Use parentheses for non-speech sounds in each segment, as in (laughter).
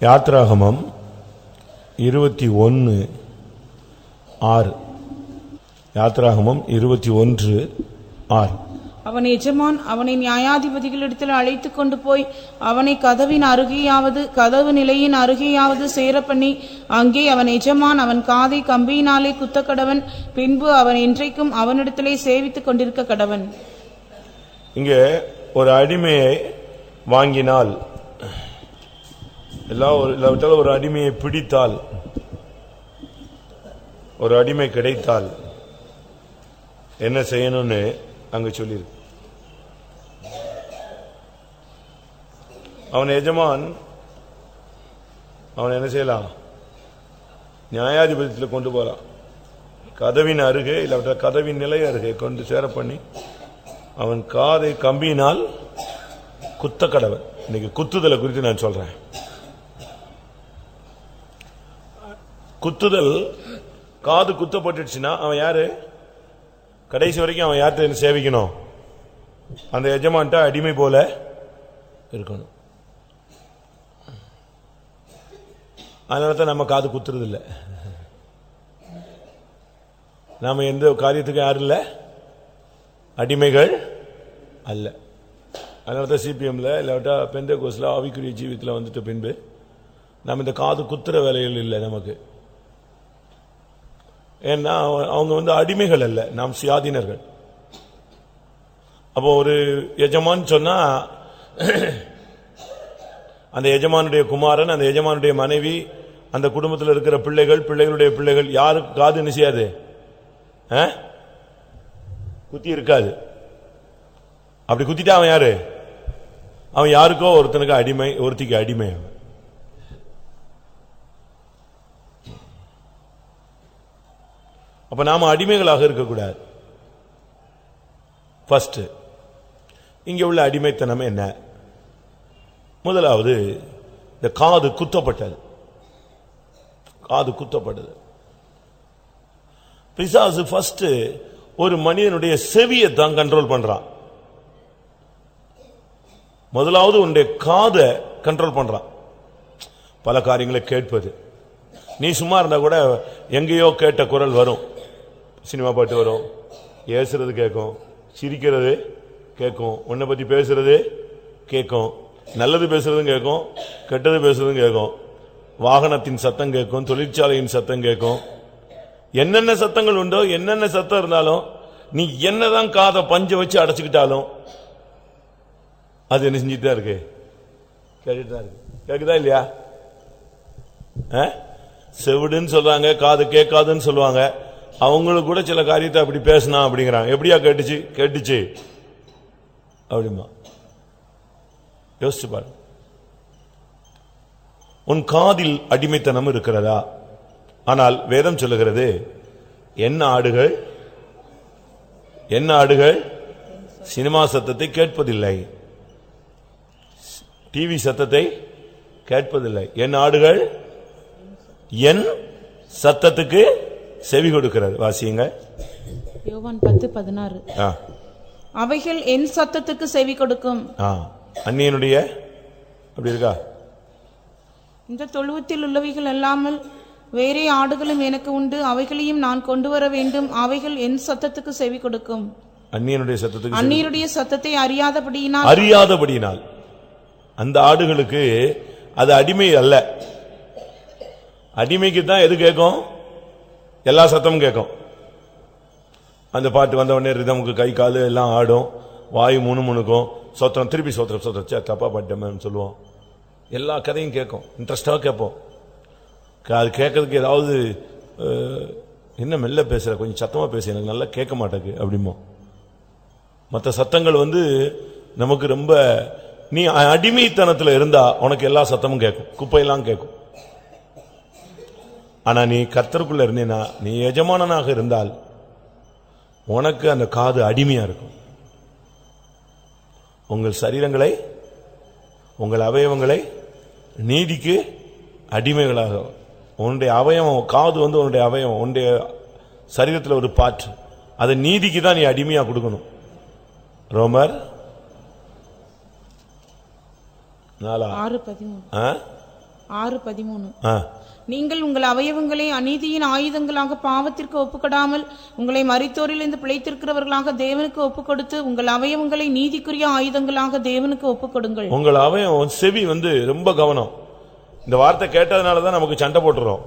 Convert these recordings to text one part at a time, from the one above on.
யாத்ராகமம் இருபத்தி ஒன்று ஆறு. யாத்ராகமம் இருபத்தி ஒன்று ஆறு. அவன் எஜமான் அவனை நியாயாதிபதிகளிடத்தில் அழைத்து கொண்டு போய் அவனை கதவின் அருகேயாவது கதவு நிலையின் அருகேயாவது சேரப்பண்ணி அங்கே அவன் எஜமான் அவன் காதை கம்பியினாலே குத்த கடவன் பின்பு அவன் இன்றைக்கும் அவனிடத்திலே சேவித்துக் கொண்டிருக்க கடவன். இங்கே ஒரு அடிமையை வாங்கினால் எல்லா ஒரு இல்லாவிட்டால் ஒரு அடிமையை பிடித்தால் ஒரு அடிமை கிடைத்தால் என்ன செய்யணும்னு அங்கே சொல்லியிருக்கு. அவன் எஜமான் அவன் என்ன செய்யலாம்? நியாயாதிபதியத்தில் கொண்டு போகிறான் கதவின் அருகே இல்லாவிட்ட கதவின் நிலை அருகே கொண்டு சேர பண்ணி அவன் காதை கம்பியினால் குத்த கடவன் இன்னைக்கு குத்துதலை குறித்து நான் சொல்றேன். குத்துதல் காது குத்தப்பட்டுச்சுன்னா அவன் யாரு? கடைசி வரைக்கும் அவன் யார்கிட்ட சேவிக்கணும்? அந்த எஜமான்ட்ட அடிமை போல இருக்கணும். அதனால தான் நம்ம காது குத்துறது இல்லை நாம எந்த காரியத்துக்கும் யாரும் இல்லை. அடிமைகள் அல்ல. அதனால தான் சிபிஎம்ல இல்லாட்டா பெந்த கோஸ்ல ஆவிக்குரிய ஜீவித்தில் வந்துட்ட பின்பு நம்ம இந்த காது குத்துற வேலைகள் இல்லை நமக்கு. ஏன்னா அவங்க வந்து அடிமைகள் அல்ல நாம் சுயாதீனர்கள். அப்போ ஒரு எஜமான் சொன்னா அந்த எஜமானுடைய குமாரன் அந்த எஜமானுடைய மனைவி அந்த குடும்பத்தில் இருக்கிற பிள்ளைகள் பிள்ளைகளுடைய பிள்ளைகள் யாருக்கு காது நிச்சயாது குத்தி இருக்காது. அப்படி குத்திட்டா அவன் யாரு? அவன் யாருக்கோ ஒருத்தனுக்கு அடிமை ஒருத்திக்கு அடிமை அவன். அப்ப நாம அடிமைகளாக இருக்கக்கூடாது. ஃபர்ஸ்ட் இங்க உள்ள அடிமைத்தனம் என்ன? முதலாவது இந்த காது குத்தப்பட்டது. காது குத்தப்பட்டது. பிசாசு ஃபர்ஸ்ட் ஒரு மனிதனுடைய செவியை தான் கண்ட்ரோல் பண்றான். முதலாவது உன்னுடைய காதை கண்ட்ரோல் பண்றான். பல காரியங்களை கேட்பது. நீ சும்மா இருந்தா கூட எங்கேயோ கேட்ட குரல் வரும். சினிமா பாட்டு வரும். ஏசுறது கேட்கும். சிரிக்கிறது கேட்கும். உன்னை பத்தி பேசுறது கேட்கும். நல்லது பேசுறதும் கேட்கும் கெட்டது பேசுறதும் கேட்கும். வாகனத்தின் சத்தம் கேட்கும் தொழிற்சாலையின் சத்தம் கேட்கும். என்னென்ன சத்தங்கள் உண்டோ என்னென்ன சத்தம் இருந்தாலும் நீ என்னதான் காதை பஞ்ச வச்சு அடைச்சுக்கிட்டாலும் அது என்ன செஞ்சுட்டு தான் இருக்கு? கேட்டுட்டு தான் இருக்கு. கேக்குதா இல்லையா? ஆ? செவிடுன்னு சொல்றாங்க காது கேட்காதுன்னு சொல்லுவாங்க. அவங்களுக்கு கூட சில காரியத்தை அப்படி பேசினா அப்படிங்கிறாங்க. எப்படியா கேட்டுச்சு? கேட்டுச்சு. அப்படிமா. யோசிச்சு பாரு. உன் காதில் அடிமைத்தனம் இருக்கிறதா? ஆனால் வேதம் சொல்லுகிறது என்ன ஆடுகள்? என்ன ஆடுகள்? சினிமா சத்தத்தை கேட்பதில்லை. டிவி சத்தத்தை கேட்பதில்லை. என் ஆடுகள்? என் சத்தத்துக்கு செவி கொடுக்கிறது. வாசியுங்க. யோவான் பத்து பதினாறு. ஆ, அவைகள் என் சத்தத்துக்கு செவி கொடுக்கும். அந்நியனுடைய அப்படி இருக்கா? இந்த தொழுவத்தில் உள்ளவைகள் அல்லாமல் வேறே ஆடுகளும் எனக்கு உண்டு. அவைகளையும் நான் கொண்டு வர வேண்டும். அவைகள் என் சத்தத்துக்கு செவி கொடுக்கும். அந்நியனுடைய சத்தத்துக்கு அந்நீருடைய சத்தத்தை அறியாதபடியினால் அறியாதபடியினால். அந்த ஆடுகளுக்கு அது அடிமை அல்ல. அடிமைக்கு தான் எது கேட்கும்? எல்லா சத்தமும் கேட்கும். அந்த பாட்டு வந்த உடனே ரிதமுக்கு கை காலு எல்லாம் ஆடும். வாயு முணுமுணுக்கும் சோத்திரம் திருப்பி சோத்திரம் சோத்திரம். சே, தப்பா பாட்டேன்னு சொல்லுவோம். எல்லா கதையும் கேட்கும். இன்ட்ரெஸ்டாக கேட்போம். அது கேட்கறதுக்கு ஏதாவது என்ன மெல்ல பேசுகிற கொஞ்சம் சத்தமாக பேச. எனக்கு நல்லா கேட்க மாட்டேங்கு அப்படிமோ மற்ற சத்தங்கள் வந்து நமக்கு ரொம்ப நீ அடிமைத்தனத்தில் இருந்தா உனக்கு எல்லா சத்தமும் கேட்கும். குப்பையெல்லாம் கேட்கும். ஆனால் நீ கத்தருக்குள்ளே இருந்தேன்னா நீ எஜமானனாக இருந்தால் உனக்கு அந்த காது அடிமையாக இருக்கும். உங்கள் சரீரங்களை உங்கள் அவயவங்களை நீதிக்கு அடிமைகளாக உன்னுடைய அவயவம் காது வந்து உன்னுடைய அவயவம் உன்னுடைய சரீரத்தில் ஒரு பாற்று அதை நீதிக்கு தான் நீ அடிமையா கொடுக்கணும் ரோமர் நாலா ஆறு பதிமூணு? ஆறு பதிமூணு ஆ. நீங்கள் உங்கள் அவயவங்களை அநீதியின் ஆயுதங்களாக பாவத்திற்கு ஒப்புக்கொடாமல் உங்களை மரித்தோரிலிருந்து பிழைத்திருக்கிறவர்களாக தேவனுக்கு ஒப்புக்கொடுத்து உங்கள் அவயவங்களை நீதிக்குரிய ஆயுதங்களாக தேவனுக்கு ஒப்புக்கொடுங்கள். உங்கள் அவயம் செவி வந்து ரொம்ப கவனம். இந்த வார்த்தை கேட்டதுனால தான் நமக்கு சண்டை போட்டுறோம்.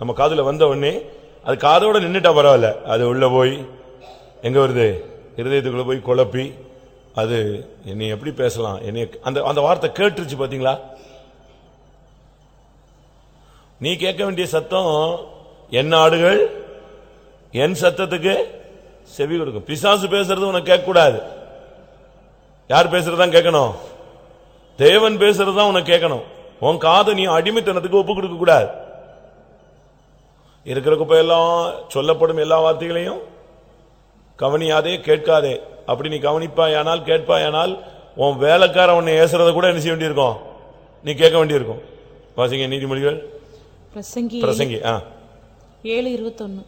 நம்ம காதுல வந்த உடனே அது காதோட நின்றுட்டா பரவாயில்ல. அது உள்ள போய் எங்க வருது? இருதயத்துக்குள்ள போய் குழப்பி அது என்னை எப்படி பேசலாம்? என்னை அந்த அந்த வார்த்தை கேட்டுருச்சு பாத்தீங்களா? நீ கேட்க வேண்டிய சத்தம் என் ஆடுகள் என் சத்தத்துக்கு செவி கொடுக்கும். பிசாசு பேசுறது உனக்கு கேட்க கூடாது யார் பேசுறதுதான் கேட்கணும்? தேவன் பேசுறதுதான் உனக்கு கேட்கணும். உன் காதை நீ அடிமைத்தனத்துக்கு ஒப்பு கொடுக்க கூடாது. இருக்கிற குப்பையெல்லாம் சொல்லப்படும் எல்லா வார்த்தைகளையும் கவனியாதே கேட்காதே. அப்படி நீ கவனிப்பாயானால் கேட்பாயானால் உன் வேலைக்கார உன்னை ஏசுறத கூட என்ன செய்ய வேண்டியிருக்கும்? நீ கேட்க வேண்டியிருக்கும். வாசிங்க நீதிமொழிகள். பிரசங்கி பிரசங்கி ஆ. ஏழு இருபத்தொன்னு.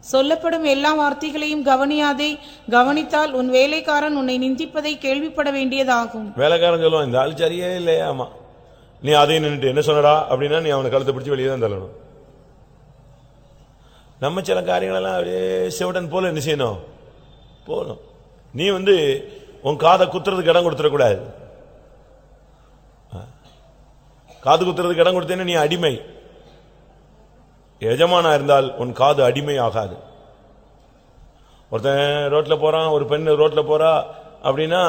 சொல்லப்படும் எல்லா வார்த்தைகளையும் கவனியாதே கவனித்தால் உன் வேலைக்காரன் உன்னை நிந்திப்பதை கேள்விப்பட வேண்டியதாகும். வேலைக்காரன் சொல்லுவான் இந்த ஆள் சரியே இல்லையா ஆமா. நீ அதையும் நின்னுட்டு என்ன சொன்னடா அப்படின்னா நீ அவனை கழுத்தை பிடிச்சு வெளியே தான் தள்ளணும். நம்ம சில காரியங்களெல்லாம் அப்படியே செவிடன் போல என்ன செய்யணும்? போகணும். நீ வந்து உன் காதை குத்துறதுக்கு இடம் கொடுத்துடக்கூடாது. காது குத்துறதுக்கு இடம் கொடுத்தேன்னா நீ அடிமை. எஜமானா இருந்தால் உன் காது அடிமை ஆகாது ஒருத்தன் ரோட்டில் போகிறான் ஒரு பெண் ரோட்டில் போகிறா அப்படின்னா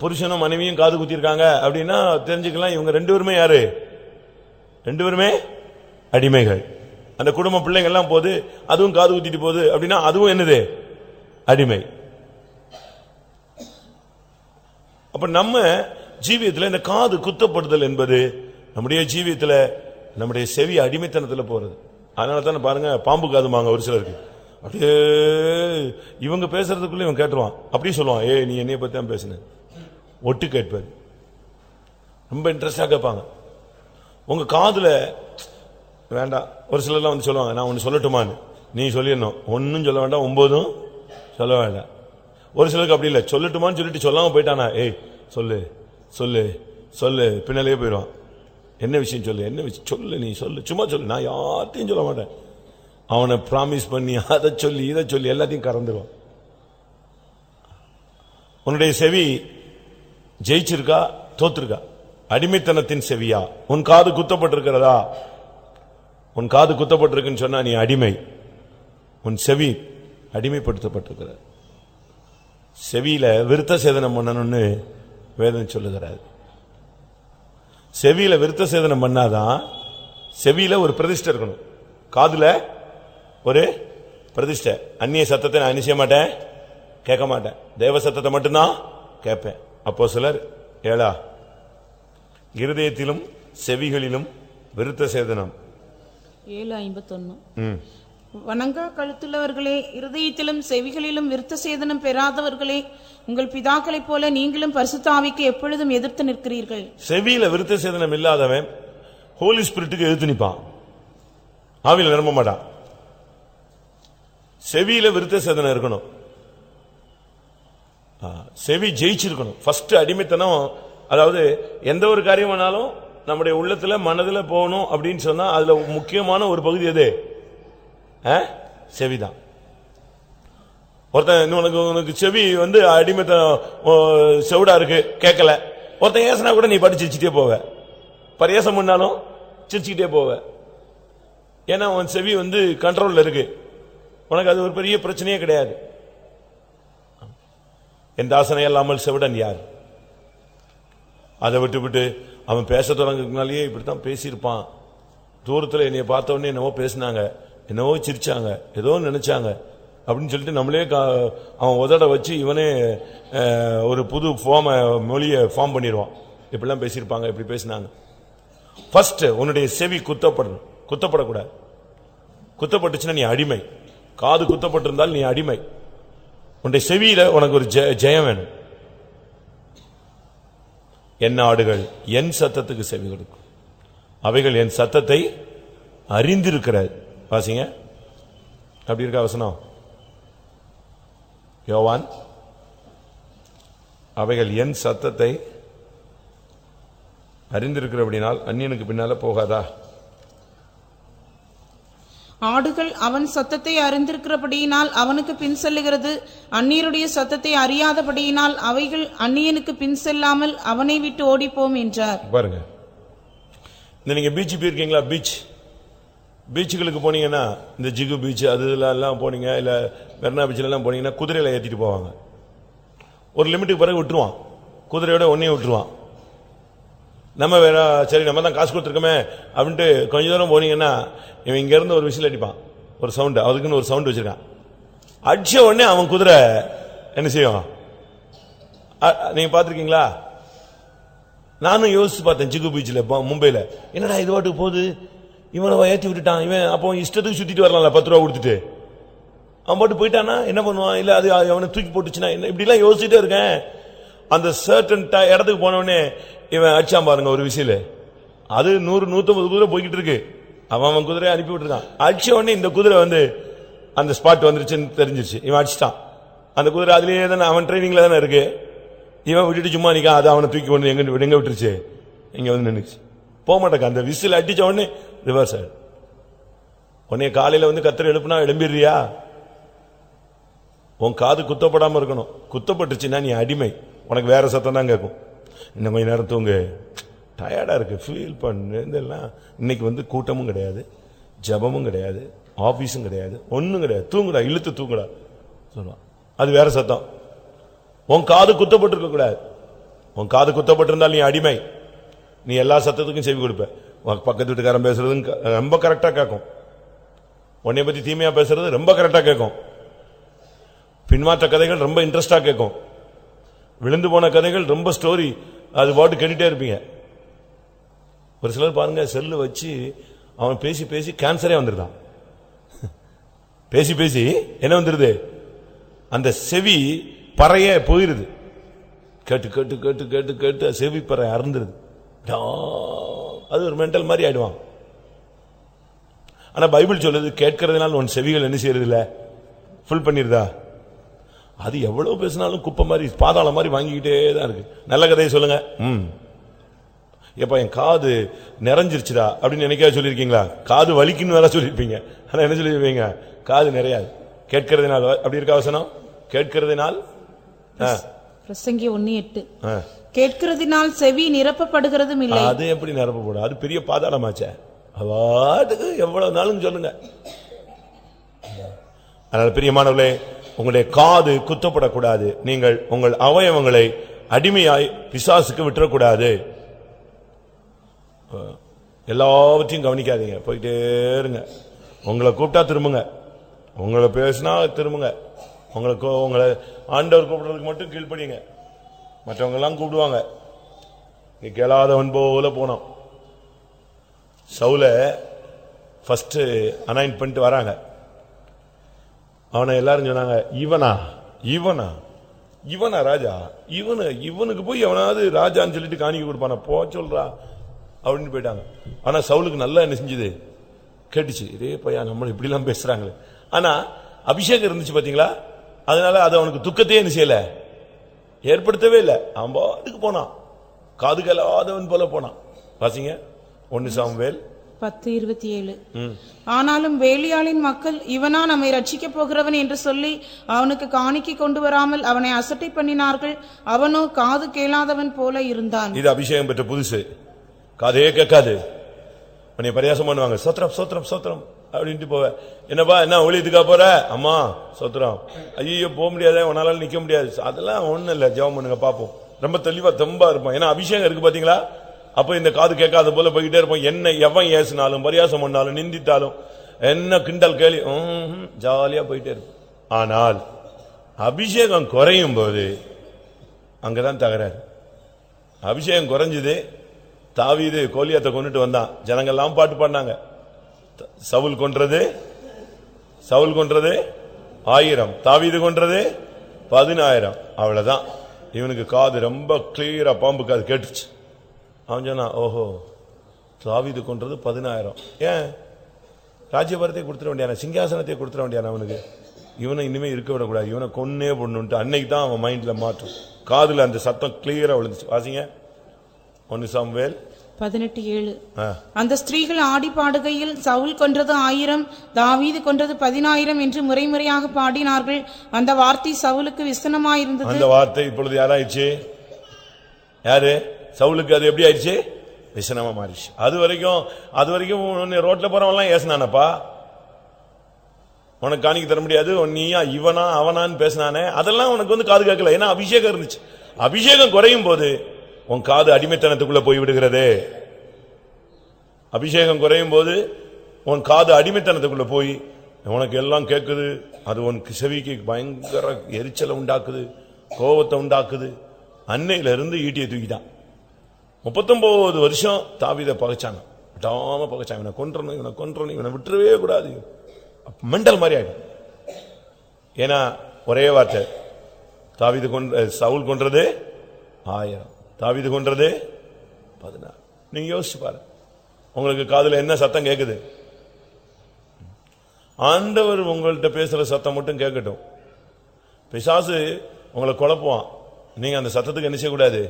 புருஷனும் மனைவியும் காது குத்திருக்காங்க அப்படின்னா தெரிஞ்சுக்கலாம் இவங்க ரெண்டு பேருமே யாரு? ரெண்டு பேருமே அடிமைகள். அந்த குடும்ப பிள்ளைங்க எல்லாம் போகுது அதுவும் காது குத்திட்டு போகுது அப்படின்னா அதுவும் என்னது? அடிமை. அப்ப நம்ம ஜீவியத்தில் இந்த காது குத்தப்படுதல் என்பது நம்முடைய ஜீவியத்தில் நம்முடைய செவி அடிமைத்தனத்தில் போறது. அதனால தானே பாருங்க பாம்பு காதுமாங்க ஒரு சிலருக்கு. அப்படியே இவங்க பேசுறதுக்குள்ள இவன் கேட்டுருவான். அப்படியே சொல்லுவான் ஏய் நீ என்னைய பத்தி தான் பேசுன? ஒட்டு கேட்பார். ரொம்ப இன்ட்ரெஸ்டா கேட்பாங்க. உங்க காதுல வேண்டாம் ஒரு சிலர்லாம் வந்து சொல்லுவாங்க நான் ஒன்று சொல்லட்டுமான்னு. நீ சொல்லிடணும். ஒன்னும் சொல்ல வேண்டாம் ஒன்பதும் சொல்ல வேண்டாம். ஒரு சிலருக்கு அப்படி இல்லை சொல்லட்டுமான்னு சொல்லிட்டு சொல்லாம போயிட்டானா? ஏய் சொல்லு சொல்லு சொல்லு. பின்னாலே போயிடுவான். என்ன விஷயம் சொல்லு என்ன விஷயம்? சொல்லு நீ சொல்லு. சும்மா சொல்லு. நான் யார்ட்டையும் சொல்ல மாட்டேன். அவனை ப்ராமிஸ் பண்ணி அதை சொல்லி இதை சொல்லி எல்லாத்தையும் கறந்துருவான் உன்னுடைய செவி ஜெயிச்சிருக்கா? தோத்துருக்கா? அடிமைத்தனத்தின் செவியா? உன் காது குத்தப்பட்டிருக்கிறதா? உன் காது குத்தப்பட்டிருக்குன்னு சொன்னா நீ அடிமை. உன் செவி அடிமைப்படுத்தப்பட்டிருக்கிற செவியில விருத்த சேதனம் பண்ணணும்னு வேதனை சொல்லுகிறார். செவியில விருத்த சேதனம் பண்ணாதான் செவியில ஒரு பிரதிஷ்டை இருக்கணும். காதுல ஒரு பிரதிஷ்டை. அந்நிய சத்தத்தை நான் என்ன செய்ய மாட்டேன்? கேட்க மாட்டேன். தேவ சத்தத்தை மட்டும்தான் கேட்பேன். அப்போ சிலர் ஏழா இருதயத்திலும் செவிகளிலும் விருத்த சேதனம். ஏழு ஐம்பத்தொன்னு. ம். வணங்கா கழுத்துள்ளவர்களே இருதயத்திலும் செவிகளிலும் விருத்த சேதனம் பெறாதவர்களே உங்கள் பிதாக்களைப் போல நீங்களும் பரிசுத்தாவிக்கு எப்பொழுதும் எதிர்த்து நிற்கிறீர்கள். செவியில விருத்த சேதனம் இல்லாதவன் ஹோலி ஸ்பிரிட்டுக்கு எதிர்த்து நிற்பான். ஆவியில் நிரம்ப மாட்டான். செவியில விருத்த சேதனம் இருக்கணும். செவி ஜெயிச்சிருக்கணும். ஃபர்ஸ்ட் அடிமைத்தனம் அதாவது எந்த ஒரு காரியம் வேணாலும் நம்முடைய உள்ளத்துல மனதில் போகணும் அப்படின்னு சொன்னா அதுல முக்கியமான ஒரு பகுதி எது? செவிதான். ஒருத்தன் இன்னும் உனக்கு உனக்கு செவி வந்து அடிமத்த செவிடா இருக்கு கேட்கல. ஒருத்தன் ஏசனா கூட நீ பாட்டு சிரிச்சுட்டே போவ. பரியாசம் பண்ணாலும் சிரிச்சுக்கிட்டே போவ. ஏன்னா உன் செவி வந்து கண்ட்ரோல்ல இருக்கு. உனக்கு அது ஒரு பெரிய பிரச்சனையே கிடையாது. என் தாசனை இல்லாமல் செவிடன் யார்? அதை விட்டு விட்டு அவன் பேச தொடங்குறதுனாலயே இப்படித்தான் பேசியிருப்பான். தூரத்தில் என்னை பார்த்த உடனே என்னவோ பேசினாங்க. என்னவோ சிரிச்சாங்க. ஏதோ நினைச்சாங்க. அப்படின்னு சொல்லிட்டு நம்மளே கா- அவன் உதட வச்சு இவனே ஒரு புது ஃபார்மை மொழியை ஃபார்ம் பண்ணிடுவான். இப்படிலாம் பேசியிருப்பாங்க இப்படி பேசினாங்க. ஃபர்ஸ்ட் உன்னுடைய செவி குத்தப்படணும். குத்தப்படக்கூடாது. குத்தப்பட்டுச்சுன்னா நீ அடிமை. காது குத்தப்பட்டிருந்தால் நீ அடிமை. உன்னுடைய செவியில உனக்கு ஒரு ஜெயம் வேணும். என் ஆடுகள் என் சத்தத்துக்கு செவி கொடுக்கும். அவைகள் என் சத்தத்தை அறிந்திருக்கிறது. வாசிங்க. அப்படி இருக்கா வசனம்? யோவான் அவைகள் என் சத்தத்தை அறிந்திருக்கிறபடினால் அந்நியனுக்கு பின்னால போகாதா? ஆடுகள் அவன் சத்தத்தை அறிந்திருக்கிறபடியினால் அவனுக்கு பின் செல்லுகிறது. அந்நியருடைய சத்தத்தை அறியாதபடியினால் அவைகள் அந்நியனுக்கு பின் செல்லாமல் அவனை விட்டு ஓடிப்போம் என்றார். பாருங்க. இந்த நீங்க பீச் போயிருக்கீங்களா? பீச். பீச்சுகளுக்கு போனீங்கன்னா இந்த ஜிகு பீச் அது இதெல்லாம் எல்லாம் போனீங்க இல்லை மெர்னா பீச்சிலலாம் போனீங்கன்னா குதிரையில் ஏற்றிட்டு போவாங்க. ஒரு லிமிட்டுக்கு பிறகு விட்டுருவான். குதிரையோட ஒன்றையும் விட்டுருவான். நம்ம வேணா சரி நம்ம தான் காசு கொடுத்துருக்கோமே அப்படின்ட்டு கொஞ்ச தூரம் போனீங்கன்னா இவன் இங்கேருந்து ஒரு விசில் அடிப்பான். ஒரு சவுண்டு அதுக்குன்னு ஒரு சவுண்டு வச்சிருக்கான். அடிச்ச உடனே அவன் குதிரை என்ன செய்வான் நீங்கள் பார்த்துருக்கீங்களா? நானும் யோசிச்சு பார்த்தேன் ஜிகு பீச்சில் மும்பையில் என்னடா இது வாட்டுக்கு போகுது? இவனை ஏற்றி விட்டுட்டான். இவன் அப்போ இஷ்டத்துக்கு சுற்றிட்டு வரலாம்ல பத்து ரூபா கொடுத்துட்டு. அவன் பாட்டு போயிட்டானா என்ன பண்ணுவான்? இல்லை அது அவனை தூக்கி போட்டுச்சுன்னா என்ன? இப்படிலாம் யோசிச்சுட்டே இருக்கேன். அந்த சர்டன் இடத்துக்கு போனவனே இவன் அடிச்சான் பாருங்க ஒரு விசில. அது நூறு நூற்றம்பது குதிரை போய்கிட்டு இருக்கு. அவன் அவன் குதிரையை அனுப்பி விட்டுருக்கான். அடிச்ச உடனே இந்த குதிரை வந்து அந்த ஸ்பாட் வந்துருச்சுன்னு தெரிஞ்சிருச்சு. இவன் அடிச்சிட்டான். அந்த குதிரை அதுலேயே தானே அவன் ட்ரைனிங்ல தானே இருக்கு. இவன் விட்டுட்டு சும்மா நிக்க அது அவனை தூக்கி கொண்டு எங்க எங்க விட்டுருச்சு? இங்க வந்து நின்றுச்சு போக மாட்டேங்க. அந்த விசில் அடிச்ச உடனே ரிவர்ஸ் ஆயிடும் உன்னைய காலையில் வந்து கத்திர எழுப்புனா எழும்பிடுறியா? உன் காது குத்தப்படாமல் இருக்கணும். குத்தப்பட்டுச்சுன்னா நீ அடிமை. உனக்கு வேற சத்தம் தான் கேட்கும். இன்னும் கொஞ்ச நேரம் தூங்கு. டயர்டாக இருக்கு. ஃபீல் பண்ணு. இதெல்லாம் இன்னைக்கு வந்து கூட்டமும் கிடையாது. ஜெபமும் கிடையாது. ஆஃபீஸும் கிடையாது. ஒன்றும் கிடையாது. தூங்குடா. இழுத்து தூங்குடா. சொல்லுவான். அது வேற சத்தம். உன் காது குத்தப்பட்டிருக்க கூடாது. உன் காது குத்தப்பட்டிருந்தால் நீ அடிமை. நீ எல்லா சத்தத்துக்கும் செவி கொடுப்பேன் பக்கத்து வீட்டுக்காரன் பேசுறதும் ரொம்ப கரெக்டா கேட்கும் உன்னை பத்தி தீமையா பேசுறது ரொம்ப கரெக்டா கேட்கும் பின்மாற்ற கதைகள் ரொம்ப இன்ட்ரெஸ்டா கேட்கும் விழுந்து போன கதைகள் ரொம்ப ஸ்டோரி அது பாட்டு கேட்டுட்டே இருப்பீங்க. ஒரு சிலர் பாருங்க செல்லு வச்சு அவன் பேசி பேசி கேன்சரே வந்துருதான் பேசி பேசி என்ன வந்துருது? அந்த செவி பறைய போயிருது. கேட்டு கேட்டு கேட்டு கேட்டு கேட்டு செவி பறை அறந்துருது. டா, அது ஒரு மென்டல் மாதிரி ஆயிடுவான். ஆனா பைபிள் சொல்லுது கேட்கறதுனால உன் செவிகள் என்ன செய்யறது இல்ல ஃபுல் பண்ணிருதா? அது எவ்வளவு பேசினாலும் குப்பை மாதிரி பாதாளம் மாதிரி வாங்கிக்கிட்டே தான் இருக்கு. நல்ல கதையை சொல்லுங்க. ம். எப்ப என் காது நிறைஞ்சிருச்சுடா அப்படின்னு என்னைக்காவது சொல்லியிருக்கீங்களா? காது வலிக்குன்னு வேற சொல்லியிருப்பீங்க. ஆனா என்ன சொல்லியிருப்பீங்க? காது நிறையாது. கேட்கறதுனால் அப்படி இருக்கா வசனம்? கேட்கறதுனால்? பிரசங்கி ஒன்னு எட்டு. கேட்கிறதினால் செவி நிரப்பப்படுகிறதும் இல்லை. அது எப்படி நிரப்பப்படும்? அது பெரிய பாதாளமாச்சே. அவாட்டுக்கு எவ்வளவு நாளும் சொல்லுங்க. அதனால பிரியமானவர்களே உங்களுடைய காது குத்தப்படக்கூடாது. நீங்கள் உங்கள் அவயவங்களை அடிமையாய் பிசாசுக்கு விட்டுறக்கூடாது. எல்லாவற்றையும் கவனிக்காதீங்க. போயிட்டே இருங்க. உங்களை கூப்பிட்டா திரும்புங்க. உங்களை பேசினா திரும்புங்க. உங்களை உங்களை ஆண்டவர் கூப்பிடுறதுக்கு மட்டும் கீழ்படிங்க மற்றவங்கெல்லாம் கூப்பிடுவாங்க. நீ கேளாதவன் போல போனோம். சவுல ஃபஸ்ட்டு அனாயின் பண்ணிட்டு வராங்க. அவனை எல்லாரும் சொன்னாங்க இவனா? இவனா? இவனா ராஜா? இவனு இவனுக்கு போய் எவனாவது ராஜான்னு சொல்லிட்டு காணிக்க கொடுப்பான? போ சொல்றா. அப்படின்னு போயிட்டாங்க. ஆனால் சவுலுக்கு நல்லா என்ன செஞ்சது? கேட்டுச்சு இதே பையன் நம்மளும் இப்படிலாம் பேசுகிறாங்களே பேசுறாங்களே அபிஷேகம் இருந்துச்சு பார்த்தீங்களா அதனால அது அவனுக்கு துக்கத்தையே என்ன செய்யலை? ஏற்படுத்தவே இல்லை. அவன் பாட்டுக்கு போனான். காது கேளாதவன் போல போனான். வாசிங்க. ஒன்னு சாமுவேல். பத்து இருபத்தி ஏழு. ஆனாலும் வேலியாளின் மக்கள் இவனா நம்மை ரட்சிக்கப் போகிறவன் என்று சொல்லி அவனுக்கு காணிக்கை கொண்டு வராமல் அவனை அசட்டை பண்ணினார்கள். அவனோ காது கேளாதவன் போல இருந்தான். இது அபிஷேகம் பெற்ற புதுசு. காதே கேட்காது. உன்னை பரியாசம் பண்ணுவாங்க. சோத்திரம் சோத்திரம் சோத்திரம். அப்படின்ட்டு போவேன். என்னப்பா என்ன ஊழியத்துக்கா போற? அம்மா சொத்துறோம் ஐயோ போக முடியாது உன்னால நிக்க முடியாது. அதெல்லாம் ஒண்ணும் இல்ல ஜெபம் பண்ணுங்க பாப்போம். ரொம்ப தெளிவா தெம்பா இருப்போம். ஏன்னா அபிஷேகம் இருக்கு பாத்தீங்களா? அப்ப இந்த காது கேட்காத போல போய்கிட்டே இருப்போம். என்ன எவன் ஏசினாலும் பரியாசம் பண்ணாலும் நிந்தித்தாலும் என்ன கிண்டல் கேலி ஜாலியா போயிட்டே இருப்போம். ஆனால் அபிஷேகம் குறையும் போது அங்கதான் தகராறு. அபிஷேகம் குறைஞ்சது தாவிது கோலியத்தை கொண்டுட்டு வந்தான். ஜனங்கள்லாம் பாட்டு பாடினாங்க. சவுல் கொன்றது? சவுல் கொன்றது? ஆயிரம். தாவிது கொன்றது? பதினாயிரம். அவ்வளவுதான். இவனுக்கு காது ரொம்ப கிளியரா பாம்பு காது கேட்டுச்சு. அவன் சொன்னான் ஓஹோ தாவிது கொன்றது பதினாயிரம். ஏன்? ராஜ்யபாரத்தை கொடுத்துட வேண்டியான? சிங்காசனத்தை கொடுத்துட வேண்டியான அவனுக்கு? இவனை இனிமே இருக்க விடக்கூடாது. இவனை கொன்னே போடணுன்ட்டு அன்னைக்கு தான் அவன் மைண்ட்ல மாற்றும். காதுல அந்த சத்தம் கிளியரா விழுந்துச்சு. வாசிங்க. ஒன்னு சாம்வேல் பதினெட்டு ஏழு. அந்த ஸ்திரீகள் ஆடி பாடுகையில் சவுல் கொன்றது ஆயிரம் தாவீது கொன்றது பதினாயிரம் என்று முறைமுறையாக பாடினார்கள். அந்த வார்த்தை சவுலுக்கு விசனமாயிருந்தது. அந்த வார்த்தை இப்பொழுது யாராயிடுச்சு? யாரு? சவுலுக்கு அது எப்படி ஆயிடுச்சு? விசனமா மாறிடுச்சு. அது வரைக்கும் அது வரைக்கும் ரோட்ல போறவன்லாம் ஏசினானப்பா? உனக்கு காணிக்க தர முடியாது. நீயா இவனா அவனான்னு பேசினானே. அதெல்லாம் உனக்கு வந்து காது கேட்கல. ஏன்னா அபிஷேகம் இருந்துச்சு. அபிஷேகம் குறையும் போது உன் காது அடிமைத்தனத்துக்குள்ள போய் விடுகிறதே அபிஷேகம் குறையும் போது உன் காது அடிமைத்தனத்துக்குள்ள போய் உனக்கு எல்லாம் கேட்குது அது உன் செவிக்கு பயங்கர எரிச்சலை உண்டாக்குது கோபத்தை உண்டாக்குது. அன்னையில இருந்து ஈட்டியை தூக்கிட்டான். முப்பத்தொன்பது வருஷம் தாவித பகைச்சாங்க விட்டாம பகைச்சான். இவனை கொன்றணும் இவனை கொன்றணும் இவனை விட்டுறவே கூடாது. மெண்டல் மாதிரி ஆகிடும் ஏன்னா ஒரே வார்த்தை தாவீது கொன்ற சவுல் கொன்றது ஆயிரம். தாவிது கொன்றது பதினாறு. நீங்க யோசிச்சு பாரு உங்களுக்கு காதில் என்ன சத்தம் கேட்குது ஆண்டவர் உங்கள்கிட்ட பேசுற சத்தம் மட்டும் கேட்கட்டும் பிசாசு உங்களை குழப்புவான். நீங்க அந்த சத்தத்துக்கு என்ன செய்யக்கூடாது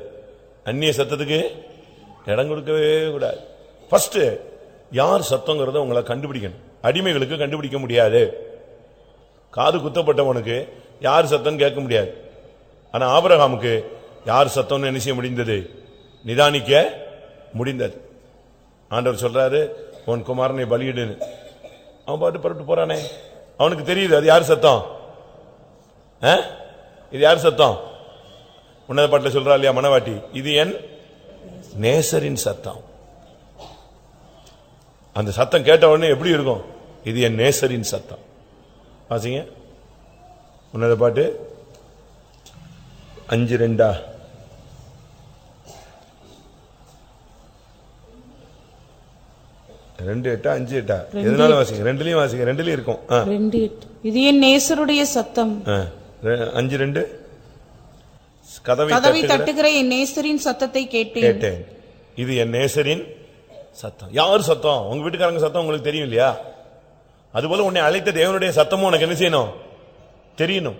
அந்நிய சத்தத்துக்கு இடம் கொடுக்கவே கூடாது. ஃபர்ஸ்ட் யார் சத்தங்கிறத உங்களை கண்டுபிடிக்கணும். அடிமைகளுக்கு கண்டுபிடிக்க முடியாது. காது குத்தப்பட்டவனுக்கு யார் சத்தம் கேட்க முடியாது. ஆனா ஆபரகாமுக்கு யார் சத்தம்னு என்ன செய்ய முடிந்தது? நிதானிக்க முடிந்தது. ஆண்டவர் சொல்றாரு உன் குமாரனை பலியிடுன்னு அவன் பாட்டு புறப்பட்டு போறானே. அவனுக்கு தெரியுது அது யார் சத்தம்? ஆ? இது யார் சத்தம்? உன்னத பாட்டில் சொல்றா இல்லையா மனவாட்டி? இது என் நேசரின் சத்தம். அந்த சத்தம் கேட்ட உடனே எப்படி இருக்கும்? இது என் நேசரின் சத்தம். வாசிங்க. உன்னத பாட்டு. அஞ்சு ரெண்டா. ரெண்டு எட்டா அஞ்சு எட்டா? எதனால வாசிங்க. ரெண்டுலயும் வாசிங்க. ரெண்டுலயும் இருக்கும். ஆ, ரெண்டு எட்டு. இது என் நேசருடைய சத்தம்? அஞ்சு ரெண்டு? கதவை தட்டுகிற என் நேசரின் சத்தத்தை கேட்டேன். கேட்டேன். இது என் நேசரின் சத்தம். யார் சத்தம்? உங்க வீட்டுக்காரங்க சத்தம் உங்களுக்கு தெரியும் இல்லையா? அதுபோல உன்னை அழைத்த தேவனுடைய சத்தமும் உனக்கு என்ன செய்யணும்? தெரியணும்.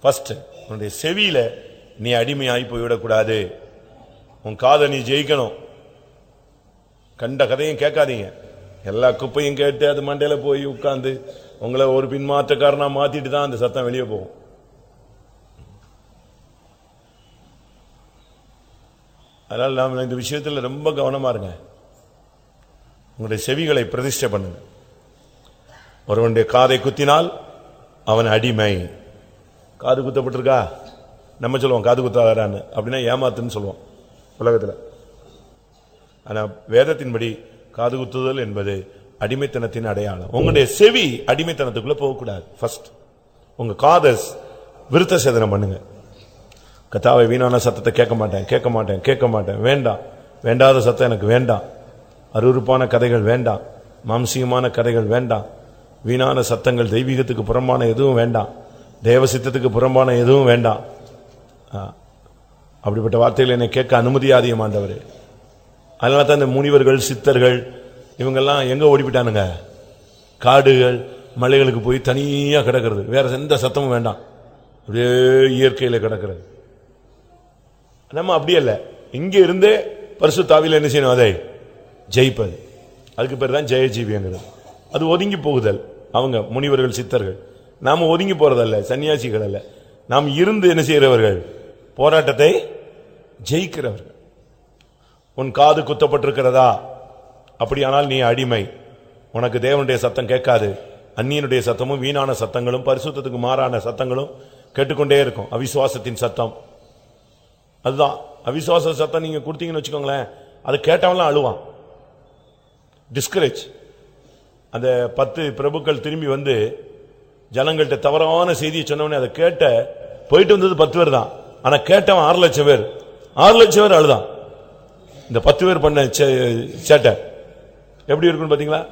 ஃபர்ஸ்ட் உன்னுடைய செவியில நீ அடிமையாகி போய்விடக்கூடாது. உன் காதை நீ ஜெயிக்கணும். கண்ட கதையும் கேட்காதீங்க. எல்லா குப்பையும் கேட்டு அது மண்டையில் போய் உட்காந்து உங்களை ஒரு பின்மாற்றக்காரனா மாத்திட்டு தான் அந்த சத்தம் வெளியே போகும். அதனால் நாம் இந்த விஷயத்தில் ரொம்ப கவனமா இருங்க. உங்களுடைய செவிகளை பிரதிஷ்டை பண்ணுங்க. ஒருவனுடைய காதை குத்தினால் அவன் அடிமை. காது குத்தப்பட்டிருக்கா? நம்ம சொல்லுவோம் காது குத்தாதான்னு அப்படின்னா ஏமாத்துன்னு சொல்லுவோம் உலகத்தில். ஆனால் வேதத்தின்படி காது குத்துதல் என்பது அடிமைத்தனத்தின் அடையாளம். உங்களுடைய செவி அடிமைத்தனத்துக்குள்ள போகக்கூடாது. ஃபர்ஸ்ட் உங்க காதஸ் விருத்த சேதனம் பண்ணுங்க. கத்தாவை வீணான சத்தத்தை கேட்க மாட்டேன் கேட்க மாட்டேன் கேட்க மாட்டேன். வேண்டாம். வேண்டாத சத்தம் எனக்கு வேண்டாம். அருவறுப்பான கதைகள் வேண்டாம். மாம்சீகமான கதைகள் வேண்டாம். வீணான சத்தங்கள் தெய்வீகத்துக்கு புறம்பான எதுவும் வேண்டாம். தேவ சித்தத்துக்கு புறம்பான எதுவும் வேண்டாம். அப்படிப்பட்ட வார்த்தைகள் என்னை கேட்க அனுமதியாதியமாண்டவரே அதனால தான் இந்த முனிவர்கள் சித்தர்கள் இவங்கெல்லாம் எங்க ஓடிவிட்டானுங்க காடுகள் மலைகளுக்கு போய் தனியாக கிடக்கிறது. வேற எந்த சத்தமும் வேண்டாம். அப்படியே இயற்கையில் கிடக்கிறது. நம்ம அப்படியே இல்லை இங்கே இருந்தே பரிசு தாவியில் என்ன செய்யணும்? அதை ஜெயிப்பது. அதுக்கு பேர் தான் ஜெயஜீவிங்கிறது. அது ஒதுங்கி போகுதல். அவங்க முனிவர்கள் சித்தர்கள். நாம் ஒதுங்கி போகிறதல்ல சன்னியாசிகள் அல்ல. நாம் இருந்து என்ன செய்கிறவர்கள்? போராட்டத்தை ஜெயிக்கிறவர்கள். உன் காது குத்தப்பட்டிருக்கிறதா? அப்படியானால் நீ அடிமை. உனக்கு தேவனுடைய சத்தம் கேட்காது. அந்நியனுடைய சத்தமும் வீணான சத்தங்களும் பரிசுத்தத்துக்கு மாறான சத்தங்களும் கேட்டுக்கொண்டே இருக்கும். அவிசுவாசத்தின் சத்தம். அதுதான். அவிசுவாச சத்தம் நீங்கள் கொடுத்தீங்கன்னு வச்சுக்கோங்களேன் அது கேட்டவன்லாம் அழுவான். டிஸ்கரேஜ் அந்த பத்து பிரபுக்கள் திரும்பி வந்து ஜனங்கள்கிட்ட தவறான செய்தியை சொன்னவனே அதை கேட்ட போயிட்டு வந்தது பத்து பேர் தான். ஆனால் கேட்டவன் ஆறு லட்சம் பேர். ஆறு லட்சம் பேர் அழுதான். இந்த பத்து பேர் பண்ண சே- சேட்டை. எப்படி இருக்குன்னு பாத்தீங்களா?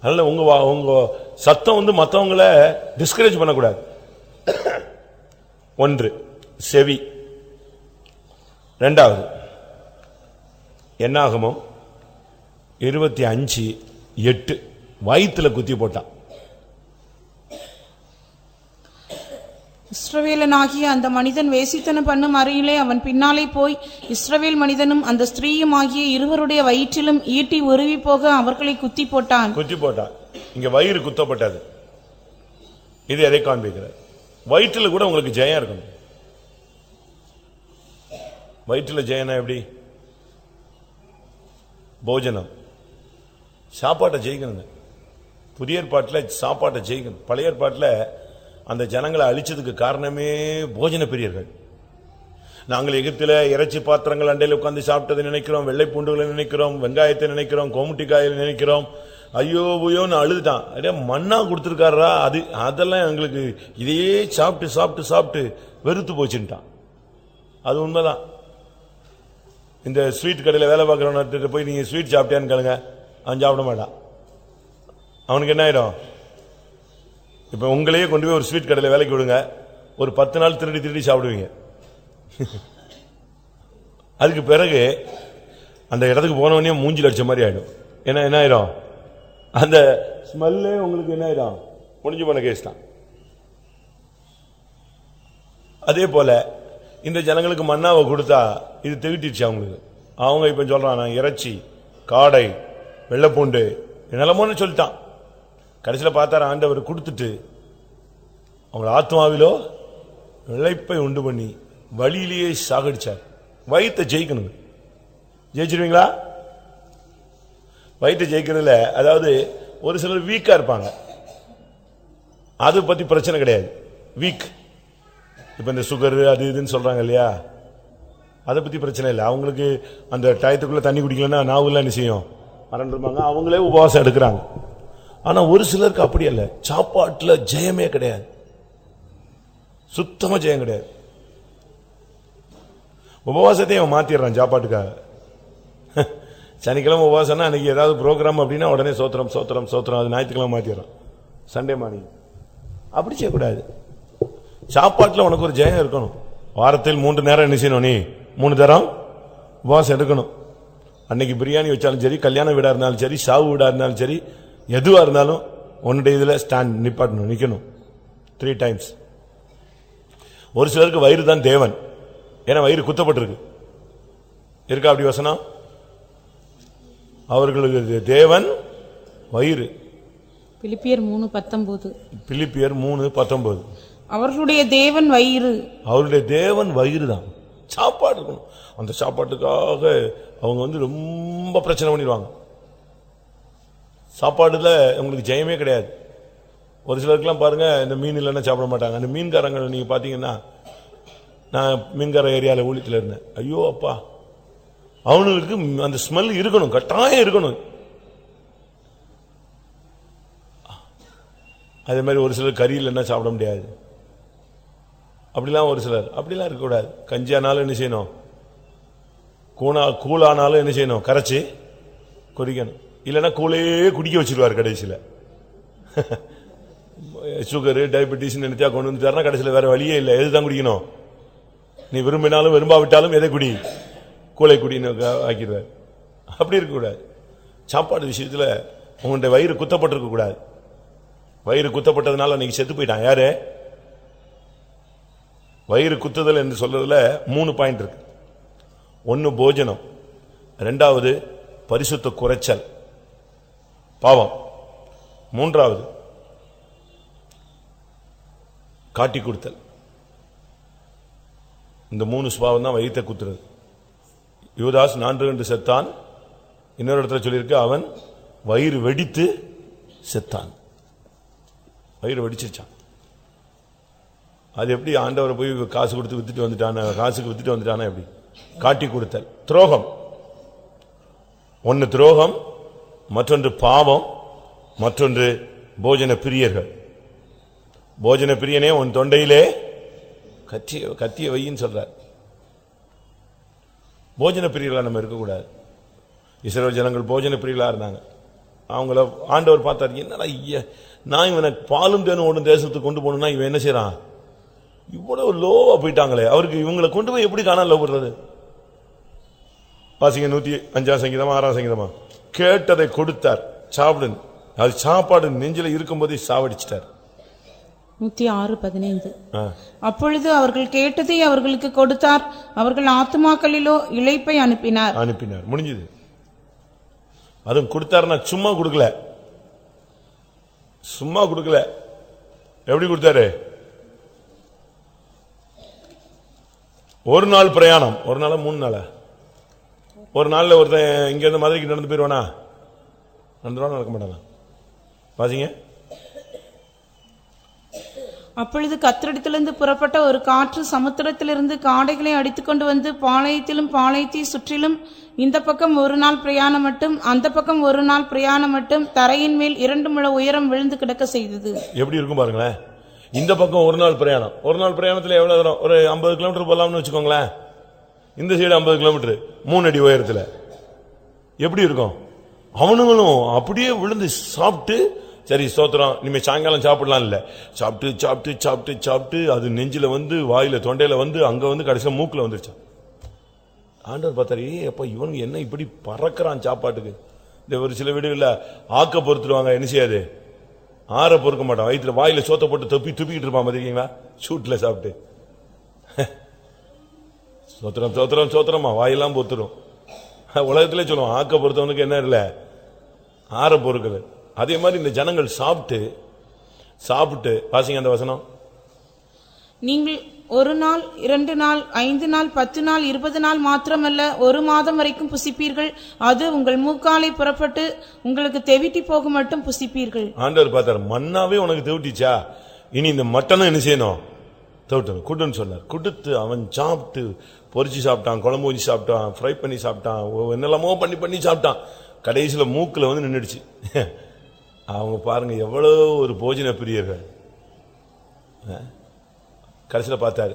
அதனால உங்க வா- உங்க சத்தம் வந்து மற்றவங்கள டிஸ்கரேஜ் பண்ணக்கூடாது. ஒன்று செவி. ரெண்டாவது என்னாகமோ? இருபத்தி அஞ்சு எட்டு. வயிற்றில் குத்தி போட்டான். இஸ்ரவேலனாகிய அந்த மனிதன் வேசித்தனம் பண்ணும் அறையிலே அவன் பின்னாலே போய் இஸ்ரவேல் மனிதனும் அந்த ஸ்திரீயும் ஆகிய இருவருடைய வயிற்றிலும் ஈட்டி உருவி போக அவர்களை குத்தி போட்டான். குத்தி போட்டான். இங்க வயிறு குத்தப்பட்டது. இது எதை காண்பிக்கிறது? வயிற்றில் கூட உங்களுக்கு ஜெயம் இருக்கணும். வயிற்றில் ஜெயனா எப்படி? போஜனம். சாப்பாட்டை ஜெயிக்கணுங்க. புதிய ஏற்பாட்டில் சாப்பாட்டை ஜெயிக்கணும். பழைய ஏற்பாட்டில் அந்த ஜனங்களை அழிச்சதுக்கு காரணமே போஜன பிரியர்கள். நாங்கள் எகிப்தில் இறைச்சி பாத்திரங்கள் அண்டையில் உட்காந்து சாப்பிட்டதை நினைக்கிறோம் வெள்ளை பூண்டுகளை நினைக்கிறோம் வெங்காயத்தை நினைக்கிறோம் கோமுட்டி காயை நினைக்கிறோம். ஐயோ ஐயோன்னு அழுதுட்டான். அடே மண்ணா கொடுத்துருக்காரா? அது அதெல்லாம் எங்களுக்கு இதையே சாப்பிட்டு சாப்பிட்டு சாப்பிட்டு வெறுத்து போச்சுட்டான் அது உண்மைதான். இந்த ஸ்வீட் கடையில் வேலை பார்க்குறவன்கிட்ட போய் நீங்கள் ஸ்வீட் சாப்பிட்டியான்னு கேளுங்க. அவன் சாப்பிட மாட்டான். அவனுக்கு என்ன ஆயிடும்? இப்போ உங்களையே கொண்டு போய் ஒரு ஸ்வீட் கடையில் வேலைக்கு விடுங்க. ஒரு பத்து நாள் திருடி திருடி சாப்பிடுவீங்க. அதுக்கு பிறகு அந்த இடத்துக்கு போனவனே மூஞ்சில் லட்சம் மாதிரி ஆகிடும் ஏன்னா என்ன ஆயிடும் அந்த ஸ்மெல்லே உங்களுக்கு என்ன ஆயிரும்? முடிஞ்சு போன கேஸ் தான். அதே போல இந்த ஜனங்களுக்கு மண்ணாவை கொடுத்தா இது திகட்டிடுச்சு அவங்களுக்கு அவங்க இப்போ சொல்கிறான் நான் இறைச்சி காடை வெள்ளைப்பூண்டு நிலமோன்னு சொல்லிட்டான். கடைசியில் பார்த்தார் ஆண்டவர் கொடுத்துட்டு அவங்க ஆத்மாவிலோ இழைப்பை உண்டு பண்ணி வழியிலேயே சாகடிச்சார். வயிற்றை ஜெயிக்கணுங்க. ஜெயிச்சிருவீங்களா? வயிற்றை ஜெயிக்கிறதுல அதாவது ஒரு சிலர் வீக்காக இருப்பாங்க. அது பற்றி பிரச்சனை கிடையாது. வீக் இப்போ இந்த சுகர் அது இதுன்னு சொல்கிறாங்க இல்லையா? அதை பற்றி பிரச்சனை இல்லை. அவங்களுக்கு அந்த டயத்துக்குள்ளே தண்ணி குடிக்கலன்னா நாவுல என்ன செய்யும்? மறந்துருப்பாங்க அவங்களே உபவாசம் எடுக்கிறாங்க. ஆனா ஒரு சிலருக்கு அப்படி அல்ல. சாப்பாட்டுல ஜெயமே கிடையாது. சுத்தமா ஜெயம் கிடையாது. உபவாசத்தையும் அவன் மாத்திடுறான் சாப்பாட்டுக்காக. சனிக்கிழமை உபவாசம்னா அன்னைக்கு ஏதாவது ப்ரோக்ராம் அப்படின்னா உடனே சோத்திரம் சோத்திரம் சோத்திரம். அது ஞாயிற்றுக்கிழமை மாத்திடுறான். சண்டே மார்னிங் அப்படி செய்யக்கூடாது. சாப்பாட்டுல உனக்கு ஒரு ஜெயம் இருக்கணும். வாரத்தில் மூன்று நேரம் என்ன செய்யணும் நீ? மூணு தரம் உபவாசம் எடுக்கணும். அன்னைக்கு பிரியாணி வச்சாலும் சரி கல்யாண வீடா இருந்தாலும் சரி சாவு வீடா இருந்தாலும் சரி எதுவா இருந்தாலும் உன்னுடைய இதுல ஸ்டாண்ட் நிப்பாட்டணும் நிக்கணும். த்ரீ டைம்ஸ் ஒரு சிலருக்கு வயிறு தான் தேவன். ஏன்னா வயிறு குத்தப்பட்டிருக்கு. இருக்கா அப்படி வசனம்? அவர்களுக்கு தேவன் வயிறு. பிலிப்பியர் மூணு பத்தொன்பது. பிலிப்பியர் மூணு பத்தொன்பது. அவர்களுடைய தேவன் வயிறு. அவருடைய தேவன் வயிறு தான். சாப்பாடு இருக்கணும். அந்த சாப்பாட்டுக்காக அவங்க வந்து ரொம்ப பிரச்சனை பண்ணிடுவாங்க. சாப்பாடுல உங்களுக்கு ஜெயமே கிடையாது. ஒரு சிலருக்குலாம் பாருங்க இந்த மீன் இல்லைன்னா சாப்பிட மாட்டாங்க. அந்த மீன்காரங்க நீங்க பாத்தீங்கன்னா நான் மீன்கார ஏரியாவில் ஊழியத்தில் இருந்தேன். ஐயோ அப்பா. அவனுக்கு அந்த ஸ்மெல் இருக்கணும் கட்டாயம் இருக்கணும். அதே மாதிரி ஒரு சிலர் கறி இல்லைன்னா சாப்பிட முடியாது. அப்படிலாம் ஒரு சிலர். அப்படிலாம் இருக்கக்கூடாது. கஞ்சி ஆனாலும் என்ன செய்யணும்? கூணா கூழானாலும் என்ன செய்யணும்? கரைச்சி குடிக்கணும் இல்லைன்னா கூலையே குடிக்க வச்சிருவார் கடைசியில். சுகரு டயபெட்டிஸ் நினைத்தா கொண்டு வந்துட்டாருன்னா கடைசியில் வேற வழியே இல்லை. எதுதான் குடிக்கணும்? நீ விரும்பினாலும் விரும்பாவிட்டாலும் எதை குடி? கூலை குடின்னு ஆக்கிடுவார். அப்படி இருக்கக்கூடாது. சாப்பாடு விஷயத்தில் உங்களுடைய வயிறு குத்தப்பட்டிருக்க கூடாது. வயிறு குத்தப்பட்டதுனால அன்னைக்கு செத்து போயிட்டான். யாரு? வயிறு குத்துதல் என்று சொல்றதுல மூணு பாயிண்ட் இருக்கு. ஒன்னு போஜனம். ரெண்டாவது பரிசுத்த குறைச்சல். பாவம். மூன்றாவது காட்டி கொடுத்தல். இந்த மூணு சுபாவம் தான் வயிற்றை குத்துறது. யூதாஸ் நான்கு ரெண்டு செத்தான். இன்னொரு இடத்துல சொல்லியிருக்கு அவன் வயிறு வெடித்து செத்தான். வயிறு வெடிச்சிருச்சான். அது எப்படி ஆண்டவரை போய் காசு கொடுத்து வித்துட்டு வந்துட்டான காசுக்கு வித்துட்டு வந்துட்டானா எப்படி? காட்டி கொடுத்தல். துரோகம். ஒன்னு துரோகம் மற்றொன்று பாவம் மற்றொன்று போஜன பிரியர்கள் போஜன பிரியனே உன் தொண்டையிலே கத்திய கத்திய வையின்னு சொல்றார். போஜன பிரியர்களாக நம்ம இருக்கக்கூடாது. இஸ்ரேல் ஜனங்கள் போஜன பிரியர்களாக இருந்தாங்க. அவங்கள ஆண்டவர் பார்த்தாரு என்னடா ஐய நான் இவனை பாலும் தேனும் ஒன்று தேசத்துக்கு கொண்டு போகணும்னா இவன் என்ன செய்யறான் இவ்வளவு லோவா போயிட்டாங்களே அவருக்கு இவங்களை கொண்டு போய் எப்படி காணாம பண்றது? வாசிங்க நூத்தி அஞ்சாம் சங்கீதமா ஆறாம் சங்கீதமா? கேட்டதை கொடுத்தார். சாப்பிடு அது சாப்பாடு நெஞ்சில இருக்கும்போதே சாவடிச்சிட்டார். நூத்தி ஆறு பதினைந்து. அப்பொழுது அவர்கள் கேட்டதை அவர்களுக்கு கொடுத்தார். அவர்கள் ஆத்துமாக்களிலோ இளைப்பை அனுப்பினார். அனுப்பினார். முடிஞ்சது. அதுவும் கொடுத்தாருன்னா சும்மா கொடுக்கல. சும்மா கொடுக்கல. எப்படி கொடுத்தாரு? ஒரு நாள் பிரயாணம். ஒரு நாளா மூணு நாளா? ஒரு நாள்ல ஒருத்தன் இங்க இருந்து மதுரைக்கு நடந்து போயிருவானா? நடந்துருவானா நடக்க மாட்டானா? பாத்தீங்க அப்பொழுது கத்திரிடத்திலிருந்து புறப்பட்ட ஒரு காற்று சமுத்திரத்திலிருந்து காடைகளை அடித்துக்கொண்டு வந்து பாளையத்திலும் பாளையத்தை சுற்றிலும் இந்த பக்கம் ஒரு நாள் பிரயாணம் மட்டும் அந்த பக்கம் ஒரு நாள் பிரயாணம் மட்டும் தரையின் மேல் இரண்டு முழ உயரம் விழுந்து கிடக்க செய்தது. எப்படி இருக்கும் பாருங்களேன். இந்த பக்கம் ஒரு நாள் பிரயாணம். ஒரு நாள் பிரயாணத்துல எவ்வளவு தூரம்? ஒரு ஐம்பது கிலோமீட்டர் போலாம்னு வச்சுக்கோங்களேன். இந்த சைடு ஐம்பது கிலோமீட்டர் மூணு அடி உயரத்தில். எப்படி இருக்கும்? அவனுங்களும் அப்படியே விழுந்து சாப்பிட்டு சரி சோத்திரம் இனிமேல் சாயங்காலம் சாப்பிடலாம் இல்லை. சாப்பிட்டு சாப்பிட்டு சாப்பிட்டு சாப்பிட்டு அது நெஞ்சில் வந்து வாயில் தொண்டையில் வந்து அங்கே வந்து கடைசியாக மூக்கில் வந்துருச்சான் ஆண்டவர் பார்த்தாரு ஏய் இவனுங்க என்ன இப்படி பறக்கிறான் சாப்பாட்டுக்கு? இந்த ஒரு சில வீடுகளில் ஆக்க பொறுத்துருவாங்க என்ன செய்யாது? ஆற பொறுக்க மாட்டான். வயிற்றுல வாயில் சோத்த போட்டு தொப்பி துப்பிக்கிட்டு இருப்பான் பார்த்துருக்கீங்களா? சூட்டில் சாப்பிட்டு. சோத்திரம் சோத்திரம் சோத்திரமா? வாயெல்லாம் பொத்துரும். உலகத்திலே சொல்லுவோம் ஆக்க பொறுத்தவனுக்கு என்ன இல்ல? ஆற பொறுக்குது. அதே மாதிரி இந்த ஜனங்கள் சாப்பிட்டு சாப்பிட்டு வாசிங்க அந்த வசனம். நீங்கள் ஒரு நாள் இரண்டு நாள் ஐந்து நாள் பத்து நாள் இருபது நாள் மாத்திரமல்ல ஒரு மாதம் வரைக்கும் புசிப்பீர்கள். அது உங்கள் மூக்காலை புறப்பட்டு உங்களுக்கு தெவிட்டி போக மட்டும் புசிப்பீர்கள். ஆண்டவர் பார்த்தார் மண்ணாவே உனக்கு தெவிட்டிச்சா? இனி இந்த மட்டனும் என்ன செய்யணும்? தெவிட்டணும் குட்டுன்னு சொன்னார். குடுத்து அவன் சாப்பிட்டு பொறிச்சு சாப்பிட்டான் குழம்பு வச்சு சாப்பிட்டான் ஃப்ரை பண்ணி சாப்பிட்டான் என்னெல்லாமோ பண்ணி பண்ணி சாப்பிட்டான். கடைசியில் மூக்கில் வந்து நின்றுடுச்சு (laughs) அவங்க பாருங்கள் எவ்வளோ ஒரு போஜன பிரியர்கள். கடைசியில் பார்த்தாரு.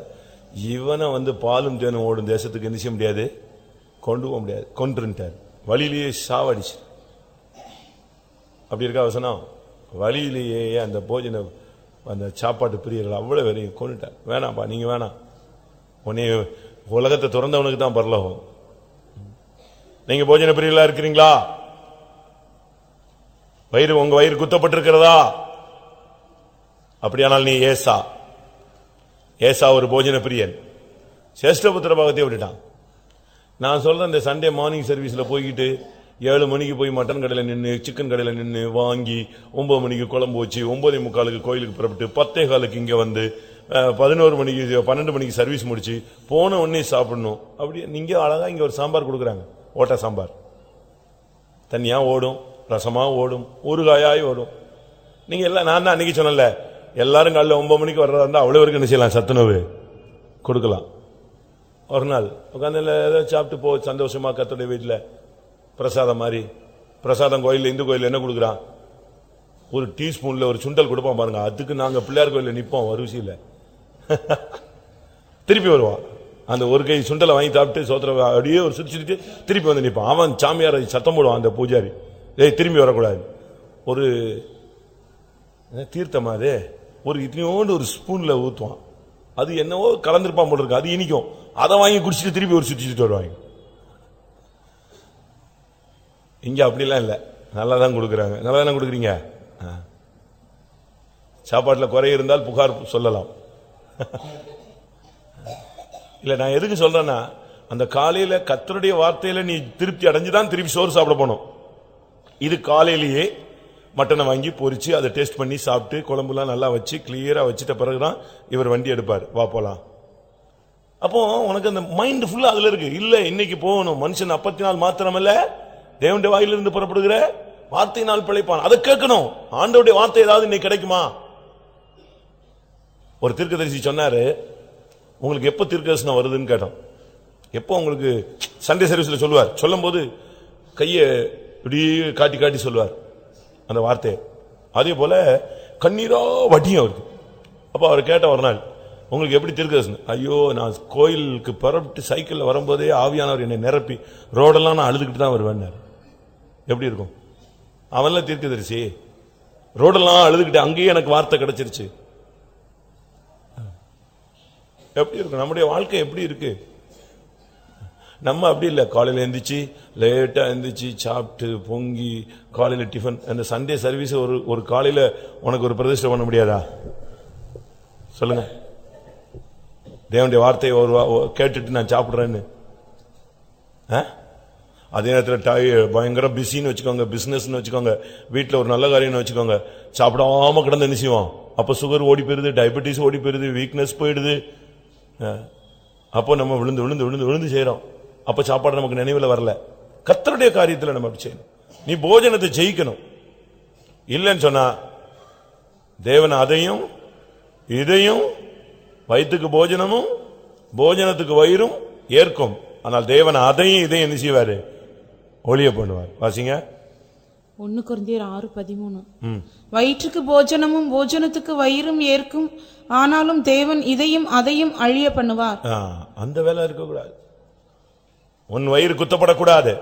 இவனை வந்து பாலும் தேனும் ஓடும் தேசத்துக்கு என்ன செய்ய முடியாது. கொண்டு போக முடியாது. கொன்றுட்டார் வழியிலேயே சாவடிச்சு. அப்படி இருக்கா வசனம்? வழியிலேயே அந்த போஜன அந்த சாப்பாட்டு பிரியர்கள் அவ்வளோ வரையும் கொண்டுட்டார் வேணாம்ப்பா நீங்கள் வேணாம். உன்னை உலகத்தை திறந்தவனுக்கு தான் பரலோகம். நீங்க போஜன பிரியர்களாக இருக்கிறீங்களா? வயிறு உங்க வயிறு குத்தப்பட்டிருக்கிறதா? அப்படியானால் நீ ஏசா. ஏசா ஒரு போஜன பிரியன். சேஷ்டபுத்திர பாகத்தை விட்டுட்டான். நான் சொல்றேன் இந்த சண்டே மார்னிங் சர்வீஸ்ல போய்கிட்டு ஏழு மணிக்கு போய் மட்டன் கடையில் நின்று சிக்கன் கடையில் நின்று வாங்கி ஒன்பது மணிக்கு குழம்பு வச்சு ஒன்பதே முக்காலுக்கு கோயிலுக்கு புறப்பட்டு பத்தே காலுக்கு இங்கே வந்து பதினோரு மணிக்கு பன்னெண்டு மணிக்கு சர்வீஸ் முடிச்சு போன உடனே சாப்பிடணும். அப்படி நீங்கள் அழகாக இங்கே ஒரு சாம்பார் கொடுக்குறாங்க. ஓட்டை சாம்பார். தனியாக ஓடும் ரசமாக ஓடும் ஊறுகாயாய் ஓடும். நீங்கள் எல்லாம் நான் தான் அன்றைக்கி சொன்னல எல்லாரும் காலையில் ஒன்பது மணிக்கு வர்றதா இருந்தால் அவ்வளோ வரைக்கும் என்ன செய்யலாம்? சத்துணவு கொடுக்கலாம். ஒரு நாள் உட்காந்து ஏதோ சாப்பிட்டு போ சந்தோஷமா கத்தோடைய வீட்டில். பிரசாதம் மாதிரி. பிரசாதம் கோயிலில் இந்து கோயில் என்ன கொடுக்குறான் ஒரு டீஸ்பூனில் ஒரு சுண்டல் கொடுப்பான் பாருங்க. அதுக்கு நாங்கள் பிள்ளையார் கோயிலில் நிற்போம் வரிசையில். (laughs) திருப்பி வருவான் அந்த ஒரு கை சுண்டலை வாங்கி சாப்பிட்டு சோத்திர அப்படியே ஒரு சுத்தி திருப்பி வந்து நிற்பான் அவன் சாமியாரை சத்தம் போடுவான் அந்த பூஜாரி. ஏய் திரும்பி வரக்கூடாது. ஒரு என்ன தீர்த்தமா அது? ஒரு இத்தனையோண்டு ஒரு ஸ்பூனில் ஊற்றுவான் அது என்னவோ கலந்துருப்பான் போல இருக்கு. அது இனிக்கும். அதை வாங்கி குடிச்சிட்டு திருப்பி ஒரு சுற்றி சுற்றி வருவாங்க. இங்கே அப்படிலாம் இல்லை. நல்லா தான் கொடுக்குறாங்க. நல்லா தானே கொடுக்குறீங்க? ஆ. சாப்பாட்டில் குறை இருந்தால் புகார் சொல்லலாம். (laughs) இல்லை நான் எதுக்கு சொல்கிறேன்னா அந்த காலையில் கத்தருடைய வார்த்தையில் நீ திருப்தி அடைஞ்சு தான் திருப்பி சோறு சாப்பிட போனோம் இது காலையிலேயே மட்டனை வாங்கி பொறிச்சு அதை டேஸ்ட் பண்ணி சாப்பிட்டு குழம்புலாம் நல்லா வச்சு க்ளியராக வச்சுட்ட பிறகு பிறகுதான் இவர் வண்டி எடுப்பார். வா போலாம். அப்போ உனக்கு அந்த மைண்ட் ஃபுல்லாக அதில் இருக்கு. இல்லை இன்னைக்கு போகணும். மனுஷன் அப்பத்தி நாள் மாத்திரமல்ல. தேவனுடைய வாயிலிருந்து புறப்படுகிற வார்த்தையினால் பிழைப்பான். அதை கேட்கணும். ஆண்டோடைய வார்த்தை ஏதாவது இன்னைக்கு கிடைக்குமா? ஒரு தீர்க்கதரிசி சொன்னாரு உங்களுக்கு எப்ப தீர்க்கதரிசனம் வருதுன்னு கேட்டோம். எப்போ உங்களுக்கு சண்டே சர்வீஸ்ல சொல்லுவார். சொல்லும்போது கையை இப்படி காட்டி காட்டி சொல்லுவார் அந்த வார்த்தையை. அதே போல கண்ணீரா வட்டியும் அவருக்கு அப்போ அவர் கேட்ட ஒரு நாள் உங்களுக்கு எப்படி தீர்க்கதரிசனம்? ஐயோ நான் கோயிலுக்கு புறப்பட்டு சைக்கிளில் வரும்போதே ஆவியானவர் என்னை நிரப்பி ரோடெல்லாம் நான் அழுதுகிட்டு தான் வருவேன்னாரு. எப்படி இருக்கும்? அவன்லாம் தீர்க்கதரிசி. ரோடெல்லாம் அழுதுகிட்டு அங்கேயே எனக்கு வார்த்தை கிடைச்சிருச்சு. எப்படி இருக்கும்? நம்முடைய வாழ்க்கை எப்படி இருக்கு? நம்ம அப்படி இல்லை. காலையில் எழுந்திரிச்சு லேட்டாக எழுந்திரிச்சு சாப்பிட்டு பொங்கி காலையில் டிஃபன் அந்த சண்டே சர்வீஸ் ஒரு ஒரு காலையில் உனக்கு ஒரு பிரதிஷ்டை பண்ண முடியாதா? சொல்லுங்க. தேவனுடைய வார்த்தையை ஒரு வா- கேட்டுட்டு நான் சாப்பிட்றேன்னு. ஆ? அதே நேரத்தில் டை பயங்கர பிஸின்னு வச்சுக்கோங்க பிஸ்னஸ்ன்னு வச்சுக்கோங்க வீட்டில் ஒரு நல்ல காரியம்னு வச்சுக்கோங்க சாப்பிடாம கிடந்து என்ன செய்வோம்? அப்போ சுகர் ஓடி போயிருது டயபெட்டிஸ் ஓடி போயிருது வீக்னஸ் போயிடுது. அப்போ நம்ம விழுந்து விழுந்து விழுந்து விழுந்து செய்கிறோம் அப்போ சாப்பாடு நமக்கு நினைவில் வரல. கத்தருடைய காரியத்தில் நம்ம அப்படி செய்யணும். நீ போஜனத்தை ஜெயிக்கணும். இல்லைன்னு சொன்னா தேவன் அதையும் இதையும் வயிற்றுக்கு போஜனமும் போஜனத்துக்கு வயிறும் ஏற்கும். ஆனால் தேவன் அதையும் இதையும் என்ன செய்வாரு? ஒளிய பண்ணுவார். வாசிங்க. ஒன்னு குருந்தியர் ஆறு பதிமூணு. வயிற்றுக்கு போஜனமும் போஜனத்துக்கு வயிறும் ஏற்கும். ஆனாலும் தேவன் இதையும் அதையும் அழிய பண்ணுவார். அந்த வேலை இருக்கக்கூடாது. உன் வயிறு குத்தப்படக்கூடாது.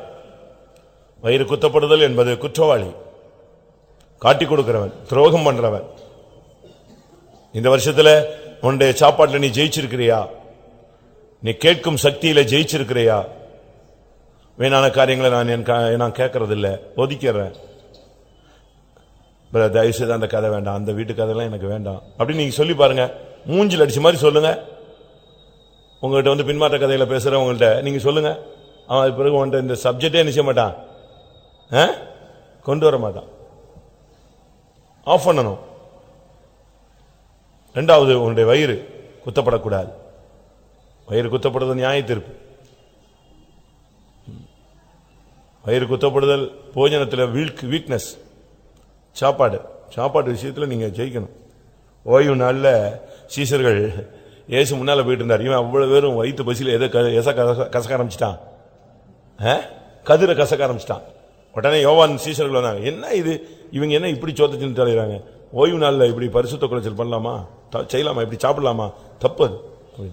வயிறு குத்தப்படுதல் என்பது குற்றவாளி. காட்டி கொடுக்கிறவன் துரோகம் பண்றவன். இந்த வருஷத்துல உன்னுடைய சாப்பாட்டுல நீ ஜெயிச்சிருக்கிறியா? நீ கேட்கும் சக்தியில ஜெயிச்சிருக்கிறியா? வீணான காரியங்களை நான் என் கா- நான் கேட்கறதில்ல. ஒதுக்கிறேன் தயவு செய்து அந்த கதை வேண்டாம். அந்த வீட்டு கதைலாம் எனக்கு வேண்டாம். அப்படின்னு நீங்கள் சொல்லி பாருங்க. மூஞ்சில் அடிச்ச மாதிரி சொல்லுங்க. உங்கள்கிட்ட வந்து பின்மாற்ற கதைகளை பேசுகிறேன் உங்கள்கிட்ட. நீங்கள் சொல்லுங்க. அவன் பிறகு உன்ட்ட இந்த சப்ஜெக்டே நிச்சய மாட்டான்? ஆ? கொண்டு வர மாட்டான். ஆஃப் பண்ணணும். ரெண்டாவது உன்னுடைய வயிறு குத்தப்படக்கூடாது. வயிறு குத்தப்படுறது நியாய தீர்ப்பு வயிறு குத்தப்படுதல் போஜனத்தில் வீக் வீக்னஸ் சாப்பாடு சாப்பாடு விஷயத்தில் நீங்கள் ஜெயிக்கணும். ஓய்வு நாளில் சீசர்கள் இயேசு முன்னால் போயிட்டு இருந்தார் இவன் அவ்வளோ பேரும் வயிற்று பசியில் எதை க- எச கச- கசக்க ஆரம்பிச்சிட்டான்? ஆ? கதிரை கசக்க ஆரம்பிச்சிட்டான். உடனே யோவான் சீசர்கள் வந்தாங்க. என்ன இது? இவங்க என்ன இப்படி சோத்த தின்னு ஓய்வு நாளில் இப்படி பரிசுத்த குலைச்சல் பண்ணலாமா? த- செய்யலாமா? இப்படி சாப்பிடலாமா? தப்பு. அது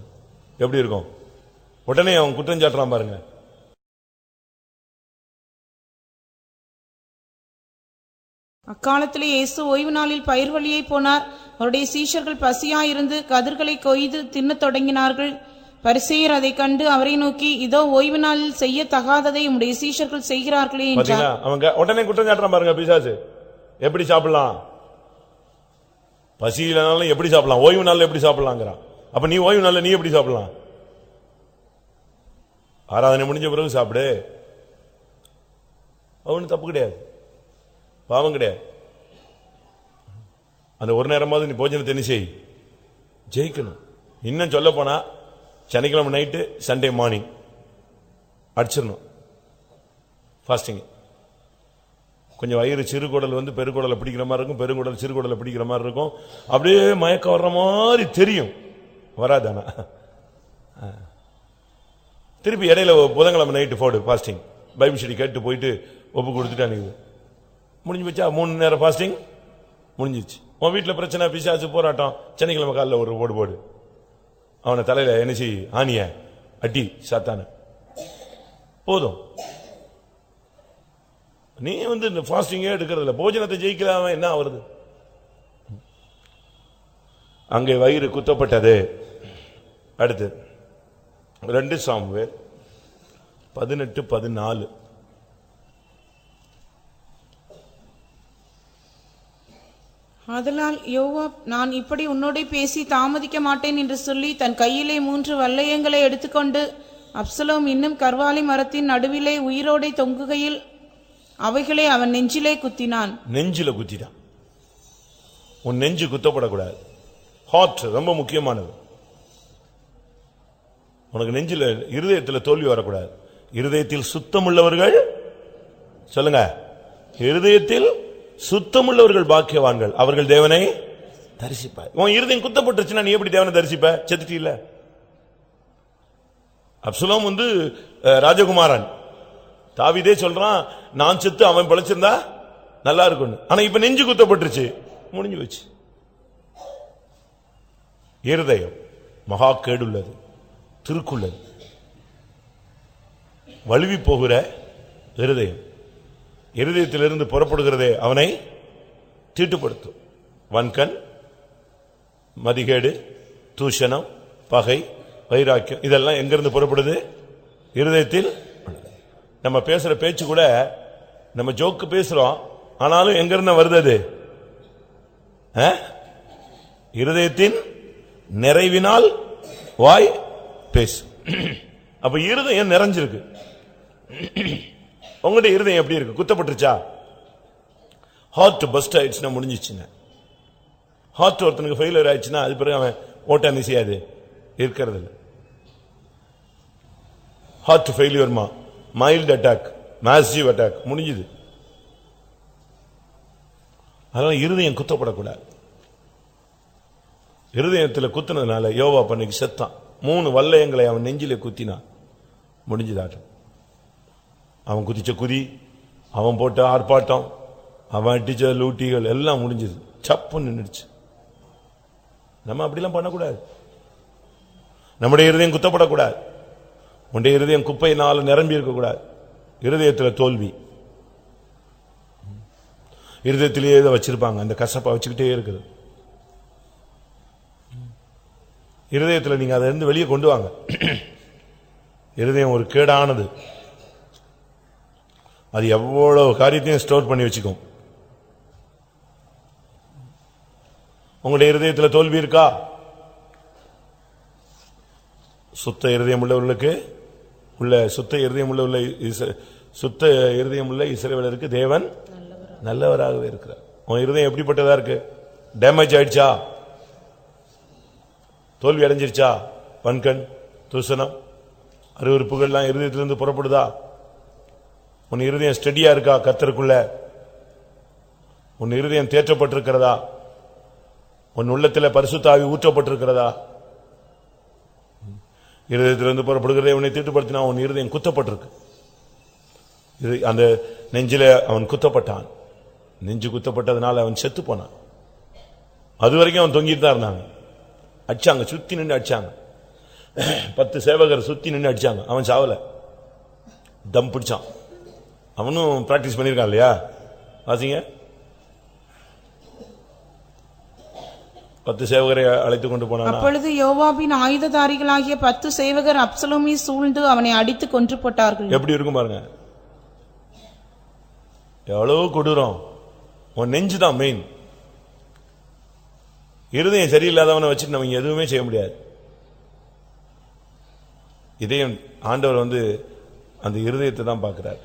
எப்படி இருக்கும்? உடனே அவன் குற்றம் சாட்டுறான் பாருங்கள் அக்காலத்திலே இயேசு ஓய்வு நாளில் பயிர் வழியை போனார். அவருடைய சீஷர்கள் பசியாயிருந்து கதிர்களை கொய்து தின்னத் தொடங்கினார்கள். பரிசெயர் அதை கண்டு அவரை நோக்கி இதோ ஓய்வு நாளில் செய்ய தகாததை உடைய சீஷர்கள் செய்கிறார்களே என்றார். அவங்க உடனே குற்றம் சாட்டுறான் பாருங்க பிசாசு. எப்படி சாப்பிடலாம்? பசி இல்லைனாலும் எப்படி சாப்பிடலாம்? ஓய்வு நாளில் எப்படி சாப்பிடலாங்கிறான். அப்ப நீ ஓய்வு நாளில் நீ எப்படி சாப்பிடலாம்? ஆராதனை முடிஞ்ச பிறகு சாப்பிடு. அவனு தப்பு கிடையாது. பாவம் கிடையாது. அந்த ஒரு நேரமாவது நீ போஜனத்தை என்ன செய்? ஜெயிக்கணும். இன்னும் சொல்ல போனா சனிக்கிழமை நைட்டு சண்டே மார்னிங் அடிச்சிடணும். ஃபாஸ்டிங் கொஞ்சம் வயிறு சிறுகுடல் வந்து பெருங்குடலை பிடிக்கிற மாதிரி இருக்கும் பெருங்குடல் சிறுகுடலை பிடிக்கிற மாதிரி இருக்கும். அப்படியே மயக்கம் வர்ற மாதிரி தெரியும். வராதானா திருப்பி இடையில புதன்கிழமை நைட்டு போடு ஃபாஸ்டிங் பைபிள் ஸ்டடி கேட்டு போயிட்டு ஒப்பு கொடுத்துட்டு அனுப்பி முடிஞ்சு போச்சா மூணு நேரம் ஃபாஸ்டிங் முடிஞ்சிச்சு உன் வீட்டில் பிரச்சனை பிசாசு போராட்டம். சனிக்கிழமை காலில் ஒரு போடு போடு. அவனை தலையில் என்னச்சு செய்? ஆணிய அடி சாத்தான. போதும். நீ வந்து இந்த ஃபாஸ்டிங்கே எடுக்கிறதில்ல. போஜனத்தை ஜெயிக்கலாம என்ன வருது அங்கே வயிறு குத்தப்பட்டது. அடுத்து ரெண்டு சாமுவேல் பதினெட்டு பதினாலு. அதனால் யோவாப் நான் இப்படி உன்னோட பேசி தாமதிக்க மாட்டேன் என்று சொல்லி தன் கையிலே மூன்று வல்லையங்களை எடுத்துக்கொண்டு அப்சலோம் இன்னும் கர்வாலி மரத்தின் நடுவிலே உயிரோடை தொங்குகையில் அவைகளை அவன் நெஞ்சிலே குத்தினான். நெஞ்சில குத்திதான் உன் நெஞ்சு குத்தப்படக்கூடாது. ஹார்ட் ரொம்ப முக்கியமானது. உனக்கு நெஞ்சில இருதயத்தில் தோல்வி வரக்கூடாது. இருதயத்தில் சுத்தமுள்ளவர்கள்? சொல்லுங்க. இருதயத்தில் சுத்தமுள்ளவர்கள் பாக்கியவான்கள். அவர்கள் தேவனை தரிசிப்பார். உன் இருதயம் குத்தப்பட்டுருச்சுன்னா நீ எப்படி தேவனை தரிசிப்ப? செத்துட்டீல இல்ல. வந்து ராஜகுமாரன். தாவிதே சொல்றான் நான் செத்து அவன் பிழைச்சிருந்தா நல்லா இருக்கும் ஆனா இப்ப நெஞ்சு குத்தப்பட்டுருச்சு. முடிஞ்சு வச்சு இருதயம் மகா கேடுள்ளது. திருக்குள்ளது. வழுவி போகிற இருதயம். இருதயத்திலிருந்து புறப்படுகிறதே அவனை தீட்டுப்படுத்தும். வன்கண் மதிகேடு தூஷணம் பகை வைராக்கியம் இதெல்லாம் எங்கிருந்து புறப்படுது? இருதயத்தில் நம்ம பேசுற பேச்சு கூட நம்ம ஜோக்கு பேசுறோம் ஆனாலும் எங்கிருந்து வருது அது ஆ? இருதயத்தின் நிறைவினால் வாய் பேசும். அப்ப இருதயம் நிறைஞ்சிருக்கு. உங்களுடைய இருதயம் எப்படி இருக்கு? குத்தப்பட்டுருச்சா? ஹார்ட் பஸ்ட் ஆயிடுச்சுன்னா முடிஞ்சிச்சுன்னு ஹார்ட் ஒருத்தனுக்கு ஃபெயிலியர் ஆயிடுச்சுன்னா அது பிறகு அவன் ஓட்ட செய்யாது? இருக்கிறது இல்லை. ஹார்ட் ஃபெயிலியர்மா மைல்டு அட்டாக் மேசிவ் அட்டாக் முடிஞ்சுது. அதனால இருதயம் குத்தப்படக்கூடாது. இருதயத்தில் குத்துனதுனால யோவா பண்ணிக்கு செத்தான். மூணு வல்லயங்களை அவன் நெஞ்சிலே குத்தினான். முடிஞ்சுதாட்டம் அவன் குதிச்ச குதி அவன் போட்ட ஆர்ப்பாட்டம் அவன் அடிச்ச லூட்டிகள் எல்லாம் முடிஞ்சது. சப்பு நின்றுச்சு நம்ம அப்படிலாம் பண்ணக்கூடாது. நம்முடைய இருதயம் குத்தப்படக்கூடாது. உன்னுடைய இருதயம் குப்பையினால நிரம்பி இருக்கக்கூடாது. இருதயத்தில் தோல்வி. இருதயத்திலேயே இதை வச்சிருப்பாங்க. அந்த கசப்பை வச்சுக்கிட்டே இருக்குது. இருதயத்தில் நீங்கள் அதை இருந்து வெளியே கொண்டு வாங்க. இருதயம் ஒரு கேடானது. அது எவ்வளவு காரியத்தையும் ஸ்டோர் பண்ணி வச்சுக்கும். உங்களுடைய இருதயத்தில் தோல்வி இருக்கா? சுத்த இருதயம் உள்ளவர்களுக்கு உள்ள சுத்த இருதயம் உள்ள உள்ள சுத்த இருதயம் உள்ள இஸ்ரவேலருக்கு தேவன் நல்லவராகவே இருக்கிறார். உன் இருதயம் எப்படிப்பட்டதா இருக்கு? டேமேஜ் ஆயிடுச்சா? தோல்வி அடைஞ்சிருச்சா? வன்கண் துசனம் அறிவுறுப்புகள்லாம் இருதயத்திலிருந்து புறப்படுதா? உன் இருதயம் ஸ்டெடியா இருக்கா கத்தருக்குள்ள உன் இருதயம் தேற்றப்பட்டிருக்கிறதா? உன் உள்ளத்தில் பரிசுத்தாவி ஊற்றப்பட்டிருக்கிறதா? இருதயத்திலிருந்து புறப்படுகிறதே உன்னை தீட்டுப்படுத்தினா உன் இருதயம் குத்தப்பட்டிருக்கு. இது அந்த நெஞ்சில அவன் குத்தப்பட்டான். நெஞ்சு குத்தப்பட்டதுனால அவன் செத்து போனான். அது வரைக்கும் அவன் தொங்கிட்டு தான் இருந்தாங்க. அடிச்சாங்க சுத்தி நின்று அடிச்சாங்க. பத்து சேவகர் சுத்தி நின்று அடிச்சாங்க. அவன் சாவல. தம் பிடிச்சான். அவனும் பிராக்டிஸ் பண்ணிருக்கான் இல்லையா? வாசிங்க. பத்து சேவகரை அழைத்து கொண்டு போனானா? அப்பொழுது யோவாபின் ஆயுததாரிகளாகிய பத்து சேவகர் அப்சலோமை சூழ்ந்து அவனை அடித்து கொன்று போட்டார்கள். எப்படி இருக்கும் பாருங்க. எவ்வளவு கொடூரம். உன் நெஞ்சு தான் மெயின் இருதயம் சரியில்லாதவனை வச்சுட்டு நம்ம எதுவுமே செய்ய முடியாது. இதயம் ஆண்டவர் வந்து அந்த இருதயத்தை தான் பார்க்கிறார்.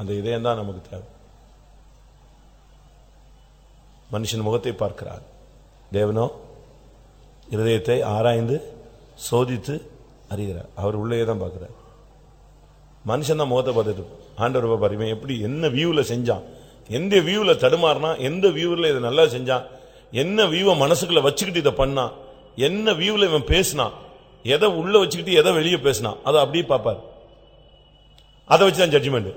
அந்த இதயம் தான் நமக்கு தேவை. மனுஷன் முகத்தை பார்க்கிறார். தேவனோ இருதயத்தை ஆராய்ந்து சோதித்து அறிகிறார். அவர் உள்ளே தான் பார்க்கிறார். மனுஷன் தான் முகத்தை பார்த்துட்டு ஆண்டவர் பாப்பார் இவன் எப்படி என்ன வியூவில் செஞ்சான்? எந்த வியூல தடுமாறினா எந்த வியூல இதை நல்லா செஞ்சான்? என்ன வியூவை மனசுக்குள்ள வச்சுக்கிட்டு இதை பண்ணான்? என்ன வியூவில் இவன் பேசினான்? எதை உள்ள வச்சுக்கிட்டு எதை வெளியே பேசினான்? அதை அப்படியே பார்ப்பார். அதை வச்சு தான் ஜட்ஜ்மெண்ட்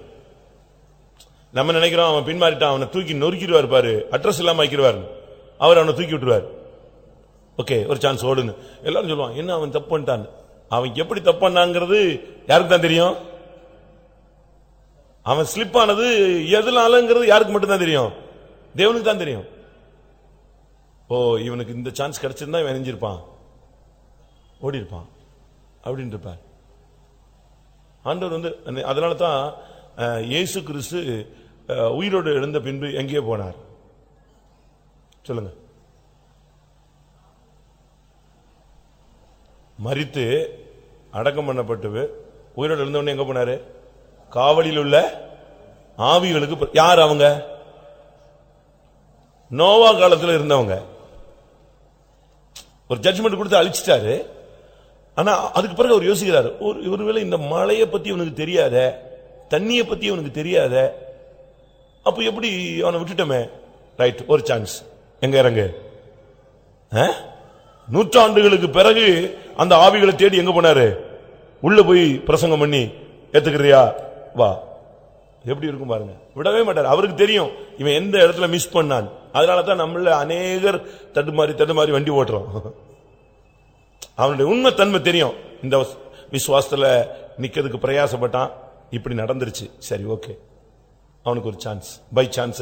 நம்ம நினைக்கிறோம் அவன் பின்மாறிட்டான் அவனை தூக்கி நொறுக்கிடுவார் பாரு. அட்ரஸ் இல்லாம வைக்கிறவாரு அவர் அவனை தூக்கி விட்டுருவார். ஓகே ஒரு சான்ஸ் ஓடுன்னு. எல்லாரும் சொல்லுவான் என்ன அவன் தப்பு பண்ணிட்டான்? அவன் எப்படி தப்பு பண்ணாங்கிறது யாருக்கு தான் தெரியும்? அவன் ஸ்லிப் ஆனது எதுனாலங்கிறது யாருக்கு மட்டும் தான் தெரியும்? தேவனுக்கு தான் தெரியும். ஓ இவனுக்கு இந்த சான்ஸ் கிடைச்சிருந்தா இவன் நெஞ்சிருப்பான் ஓடி இருப்பான் அப்படின்னு இருப்பார். ஆண்டவர் வந்து அதனால தான் இயேசு கிறிஸ்து உயிரோடு எழுந்த பின்பு எங்கே போனார்? சொல்லுங்க. மறித்து அடக்கம் பண்ணப்பட்டு உயிரோடு எழுந்தவொடனே எங்க போனாரு? காவலில் உள்ள ஆவிகளுக்கு யார் அவங்க? நோவா காலத்தில் இருந்தவங்க. ஒரு ஜட்ஜ்மெண்ட் கொடுத்து அழிச்சிட்டாரு. ஆனா அதுக்கு பிறகு அவர் யோசிக்கிறார் ஒரு ஒருவேளை இந்த மழையை பத்தி இவனுக்கு தெரியாத? தண்ணியை பத்தி இவனுக்கு தெரியாத? அப்ப எப்படி அவனை விட்டுட்டோமே? ரைட் ஒரு சான்ஸ் எங்க இறங்க? ஆ? நூற்றாண்டுகளுக்கு பிறகு அந்த ஆவிகளை தேடி எங்க போனாரு? உள்ள போய் பிரசங்கம் பண்ணி ஏத்துக்கிறியா? வா. எப்படி இருக்கும் பாருங்க. விடவே மாட்டார். அவருக்கு தெரியும். இவன் எந்த இடத்துல மிஸ் பண்ணான். அதனால தான் நம்மள அநேகர் தடுமாறி தடுமாறி வண்டி ஓட்டுறோம். அவனுடைய உண்மை தன்மை தெரியும். இந்த விசுவாசத்துல நிக்கிறதுக்கு பிரயாசப்பட்டான். இப்படி நடந்துருச்சு. சரி ஓகே அவனுக்கு ஒரு சான்ஸ் பை சான்ஸ்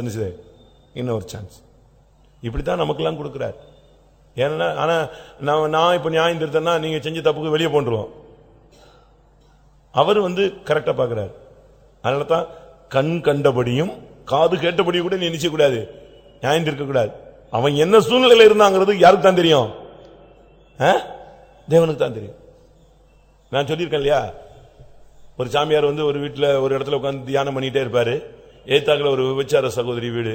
இன்னொரு சான்ஸ் இப்படித்தான் நமக்கெல்லாம் கொடுக்குறாரு. ஏன்னா ஆனால் நான் நான் இப்போ நியாயம் திருத்தேன்னா நீங்கள் செஞ்ச தப்புக்கு வெளியே போட்டுருவோம் அவர் வந்து கரெக்டாக பார்க்குறாரு. அதனால தான் கண் கண்டபடியும் காது கேட்டபடியும் கூட நீ நினைச்சக்கூடாது நியாயம் இருக்க அவன் என்ன சூழ்நிலையில் இருந்தாங்கிறது யாருக்கு தான் தெரியும்? ஆ? தேவனுக்கு தான் தெரியும். நான் சொல்லியிருக்கேன் இல்லையா? ஒரு சாமியார் வந்து ஒரு வீட்டில் ஒரு இடத்துல உட்காந்து தியானம் பண்ணிகிட்டே இருப்பார். ஏத்தாக்குல ஒரு விபச்சார சகோதரி வீடு.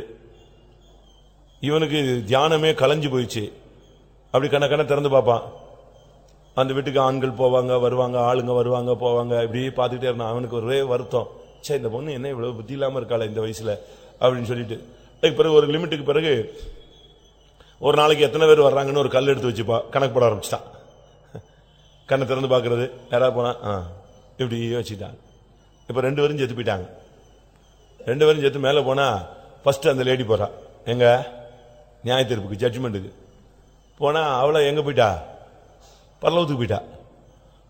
இவனுக்கு தியானமே கலைஞ்சு போயிடுச்சு. அப்படி கண்ண கண்ண திறந்து பார்ப்பான். அந்த வீட்டுக்கு ஆண்கள் போவாங்க வருவாங்க ஆளுங்க வருவாங்க போவாங்க. இப்படி பார்த்துக்கிட்டே இருந்தான். அவனுக்கு ஒரே வருத்தம். சே இந்த பொண்ணு என்ன இவ்வளோ புத்தி இல்லாமல் இருக்காள இந்த வயசில்? அப்படின்னு சொல்லிட்டு. அதுக்கு பிறகு ஒரு லிமிட்டுக்கு பிறகு ஒரு நாளைக்கு எத்தனை பேர் வர்றாங்கன்னு ஒரு கல் எடுத்து வச்சுப்பா. கணக்கு போட ஆரம்பிச்சிட்டான். கண்ணை திறந்து பார்க்கறது. யாராவது போனால் ஆ இப்படி வச்சுட்டான். இப்போ ரெண்டு பேரும் செத்து போயிட்டாங்க. ரெண்டு பேரும் செத்து மேலே போனால் ஃபஸ்ட்டு அந்த லேடி போகிறா எங்கே? நியாய தீர்ப்புக்கு ஜட்ஜ்மெண்ட்டுக்கு போனால் அவளை எங்கே போயிட்டா? பரலவத்துக்கு போயிட்டா.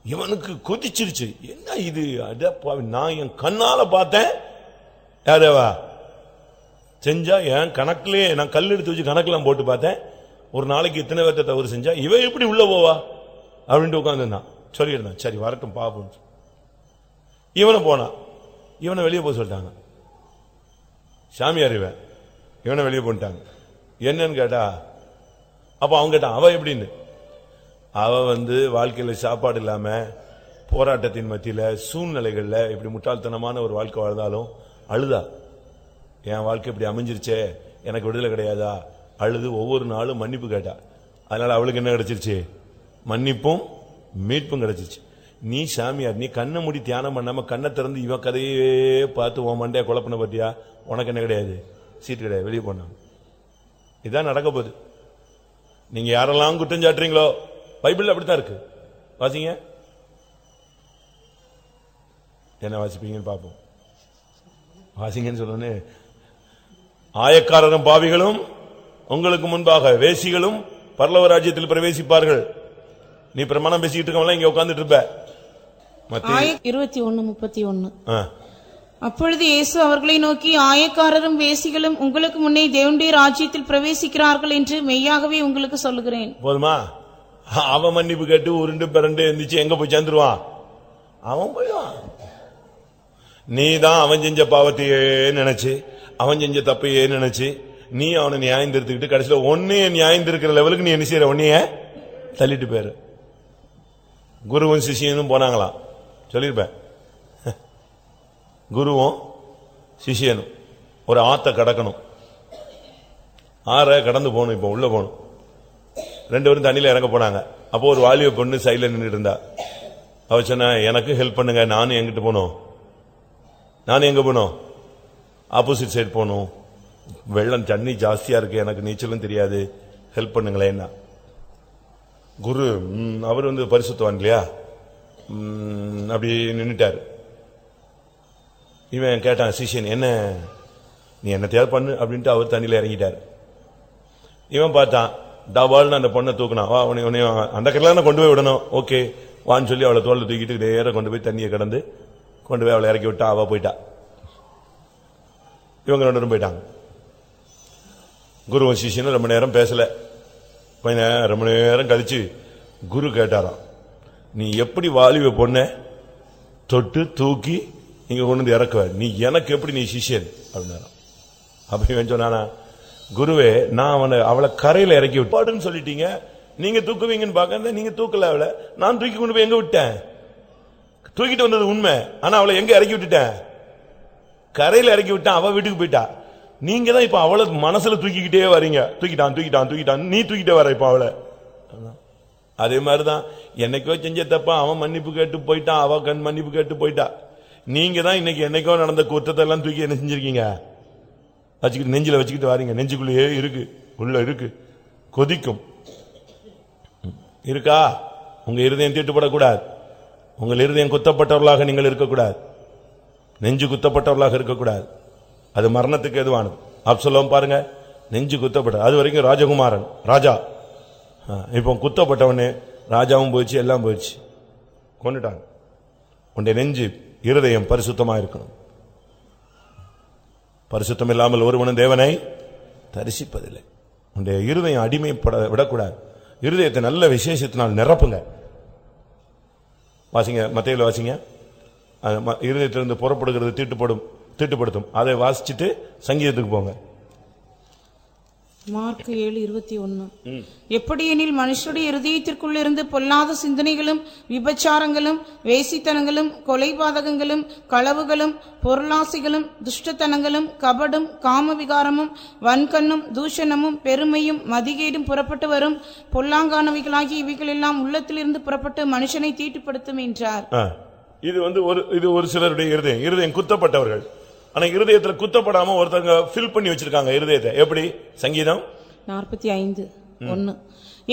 இவனுக்கு கொதிச்சிருச்சு. என்ன இது? அட பாவி, நான் என் கண்ணால பார்த்தேன். யாரேவா செஞ்சா என் கணக்குலயே நான் கல் எடுத்து வச்சு கணக்கெல்லாம் போட்டு பார்த்தேன். ஒரு நாளைக்கு இத்தனை பேர்த்த தவறு செஞ்சா இவன் எப்படி உள்ள போவா? அப்படின்ட்டு உட்காந்துருந்தான் சொல்லியிருந்தான். சரி வரட்டும் பாப்போம் இவனை போனான். இவனை வெளியே போக சொல்லிட்டாங்க. சாமியார் இவன் இவனை வெளியே போட்டாங்க என்னன்னு கேட்டா அப்ப அவங்க கேட்டான் அவ எப்படின்னு? அவ வந்து வாழ்க்கையில சாப்பாடு இல்லாம போராட்டத்தின் மத்தியில சூழ்நிலைகள்ல இப்படி முட்டாள்தனமான ஒரு வாழ்க்கை வாழ்ந்தாலும் அழுதா? என் வாழ்க்கை இப்படி அமைஞ்சிருச்சே எனக்கு விடுதலை கிடையாதா? அழுது ஒவ்வொரு நாளும் மன்னிப்பு கேட்டா. அதனால அவளுக்கு என்ன கிடைச்சிருச்சு? மன்னிப்பும் மீட்பும் கிடைச்சிருச்சு. நீ சாமியார் நீ கண்ணை முடி தியானம் பண்ணாம கண்ணை திறந்து இவன் கதையே பார்த்து உன் மண்டைய குழப்பின பத்தியா? உனக்கு என்ன கிடையாது? சீட்டு கிடையாது. வெளியே போனான் இதான் நடக்க போகுது நீங்க யாரெல்லாம் குற்றம் சாட்டுறீங்களோ பைபிள் அப்படித்தான் இருக்கு. வாசிங்க. என்ன வாசிப்பீங்கன்னு பார்ப்போம். வாசிங்கன்னு சொல்லணும்னு ஆயக்காரரும் பாவிகளும் உங்களுக்கு முன்பாக வேசிகளும் பரலவ ராஜ்யத்தில் பிரவேசிப்பார்கள். நீ பிரமாணம் பேசிக்கிட்டு இருக்கவங்க இங்க உட்கார்ந்துட்டு இருப்ப. இருபத்தி ஒன்னு முப்பத்தி ஒன்னு ஆ. அப்பொழுது இயேசு அவர்களை நோக்கி ஆயக்காரரும் வேசிகளும் உங்களுக்கு முன்னே தேவனுடைய ராஜ்யத்தில் பிரவேசிக்கிறார்கள் என்று மெய்யாகவே உங்களுக்கு சொல்லுகிறேன். போதுமா? அவன் மன்னிப்பு கேட்டு உருண்டு பிறண்டு எந்திரிச்சு எங்க போய் சேர்ந்துருவான்? அவன் போயிடுவான். நீ தான் அவன் செஞ்ச பாவத்தையே நினைச்சு அவன் செஞ்ச தப்பையே நினைச்சு நீ அவனை நியாயம் திருத்துக்கிட்டு கடைசியில் ஒன்னே நியாயம் திருக்கிற லெவலுக்கு நீ என்ன செய்யற ஒன்னைய தள்ளிட்டு போயிரு. குருவும் சிஷியனும் போனாங்களாம். சொல்லியிருப்பேன். குருவும் சிஷியனும் ஒரு ஆத்த கடக்கணும். ஆற கடந்து போகணும் இப்போ உள்ள போகணும். ரெண்டு பேரும் தண்ணியில் இறங்க போனாங்க. அப்போ ஒரு வாலிப பொண்ணு சைடில் நின்றுட்டு இருந்தா. அவ சொன்ன எனக்கு ஹெல்ப் பண்ணுங்க நானும் எங்கிட்டு போகணும்? நானும் எங்க போகணும்? ஆப்போசிட் சைடு போகணும். வெள்ளம் தண்ணி ஜாஸ்தியா இருக்கு எனக்கு நீச்சலும் தெரியாது. ஹெல்ப் பண்ணுங்களேன்னா. குரு அவர் வந்து பரிசுத்துவான் இல்லையா? அப்படி நின்றுட்டார் இவன் கேட்டான் சிஷியன் என்ன? நீ என்னத்தையாவது பண்ணு அப்படின்ட்டு அவர் தண்ணியில் இறங்கிட்டார். இவன் பார்த்தான் டபால்னு அந்த பொண்ணை தூக்கினான். வா உன்னை உன்னை அந்த கல்யாணம் கொண்டு போய் விடணும். ஓகே வான்னு சொல்லி அவளை தோல்ல தூக்கிட்டு நேரம் கொண்டு போய் தண்ணியை கடந்து கொண்டு போய் அவளை இறக்கி விட்டா அவள் போயிட்டா. இவங்க ரெண்டு பேரும் போயிட்டாங்க. குருவும் சிஷியனும் ரொம்ப நேரம் பேசலை. கொஞ்ச நேரம் ரொம்ப நேரம் கழிச்சு குரு கேட்டாராம் நீ எப்படி வாலிப பொண்ண தொட்டு தூக்கி இங்கே கொண்டு வந்து இறக்குவ நீ எனக்கு எப்படி நீ சிஷியன்? அப்படின்னாராம். அப்படி சொன்னானா குருவே நான் அவனை அவளை கரையில் இறக்கி விட்டுன்னு சொல்லிட்டீங்க. நீங்க தூக்குவீங்கன்னு பார்க்க நீங்க தூக்கல அவளை. நான் தூக்கி கொண்டு போய் எங்க விட்டேன்? தூக்கிட்டு வந்தது உண்மை. ஆனா அவளை எங்க இறக்கி விட்டுட்டேன்? கரையில் இறக்கி விட்டான். அவ வீட்டுக்கு போயிட்டா. நீங்க தான் இப்ப அவளை மனசுல தூக்கிக்கிட்டே வரீங்க. தூக்கிட்டான் தூக்கிட்டான் தூக்கிட்டான். நீ தூக்கிட்டே வர இப்ப அவளை. அதே மாதிரிதான் என்னைக்கோ செஞ்ச தப்பா அவன் மன்னிப்பு கேட்டு போயிட்டான். அவ கண் மன்னிப்பு கேட்டு போயிட்டா. நீங்க தான் இன்னைக்கு என்னைக்கோ நடந்த குற்றத்தை எல்லாம் தூக்கி என்ன செஞ்சிருக்கீங்க? வச்சுக்கிட்டு நெஞ்சில வச்சுக்கிட்டு வாரீங்க. நெஞ்சுக்குள்ளேயே இருக்கு. உள்ள இருக்கு. கொதிக்கும். இருக்கா? உங்க இருதயம் தீட்டுப்படக்கூடாது. உங்கள் இருதயம் குத்தப்பட்டவர்களாக நீங்கள் இருக்கக்கூடாது. நெஞ்சு குத்தப்பட்டவர்களாக இருக்கக்கூடாது. அது மரணத்துக்கு எதுவானது? அப்சலம் பாருங்க. நெஞ்சு குத்தப்பட்ட அது வரைக்கும் ராஜகுமாரன். ராஜா. இப்போ குத்தப்பட்டவனே ராஜாவும் போயிடுச்சு எல்லாம் போயிடுச்சு. கொண்டுட்டாங்க உன்னுடைய நெஞ்சு இருதயம் பரிசுத்தமாக இருக்கணும். பரிசுத்தம் இல்லாமல் ஒருவனும் தேவனை தரிசிப்பதில்லை. உடைய இருதயம் அடிமைப்பட விடக்கூடாது. இருதயத்தை நல்ல விசேஷத்தினால் நிரப்புங்க. வாசிங்க மத்தியில் வாசிங்க. ம- இருதயத்திலிருந்து புறப்படுகிறது தீட்டுப்படும் தீட்டுப்படுத்தும். அதை வாசிச்சுட்டு சங்கீதத்துக்கு போங்க. மார்க் ஏழு இருபத்தி ஒன்னு. எப்படியெனில் மனுஷருடைய இருதயத்திற்குள்ளிருந்து பொல்லாத சிந்தனைகளும் விபச்சாரங்களும் வேசித்தனங்களும் கொலைபாதகங்களும் களவுகளும் பொருளாசிகளும் துஷ்டத்தனங்களும் கபடும் காமவிகாரமும் வன்கண்ணும் தூஷணமும் பெருமையும் மதிகேடும் புறப்பட்டு வரும் பொல்லாங்கானவைகளாகி இவைகளெல்லாம் உள்ளத்திலிருந்து புறப்பட்டு மனுஷனை தீட்டுப்படுத்தும் என்றார். இது வந்து ஒரு இது ஒரு சிலருடைய இருதயம். இருதயம் குத்தப்பட்டவர்கள். ஆனா இருதயத்துல குத்தப்படாம ஒருத்தங்க ஃபில் பண்ணி வச்சிருக்காங்க இருதயத்தை. எப்படி? சங்கீதம்? நாற்பத்தி ஐந்து. ஒன்னு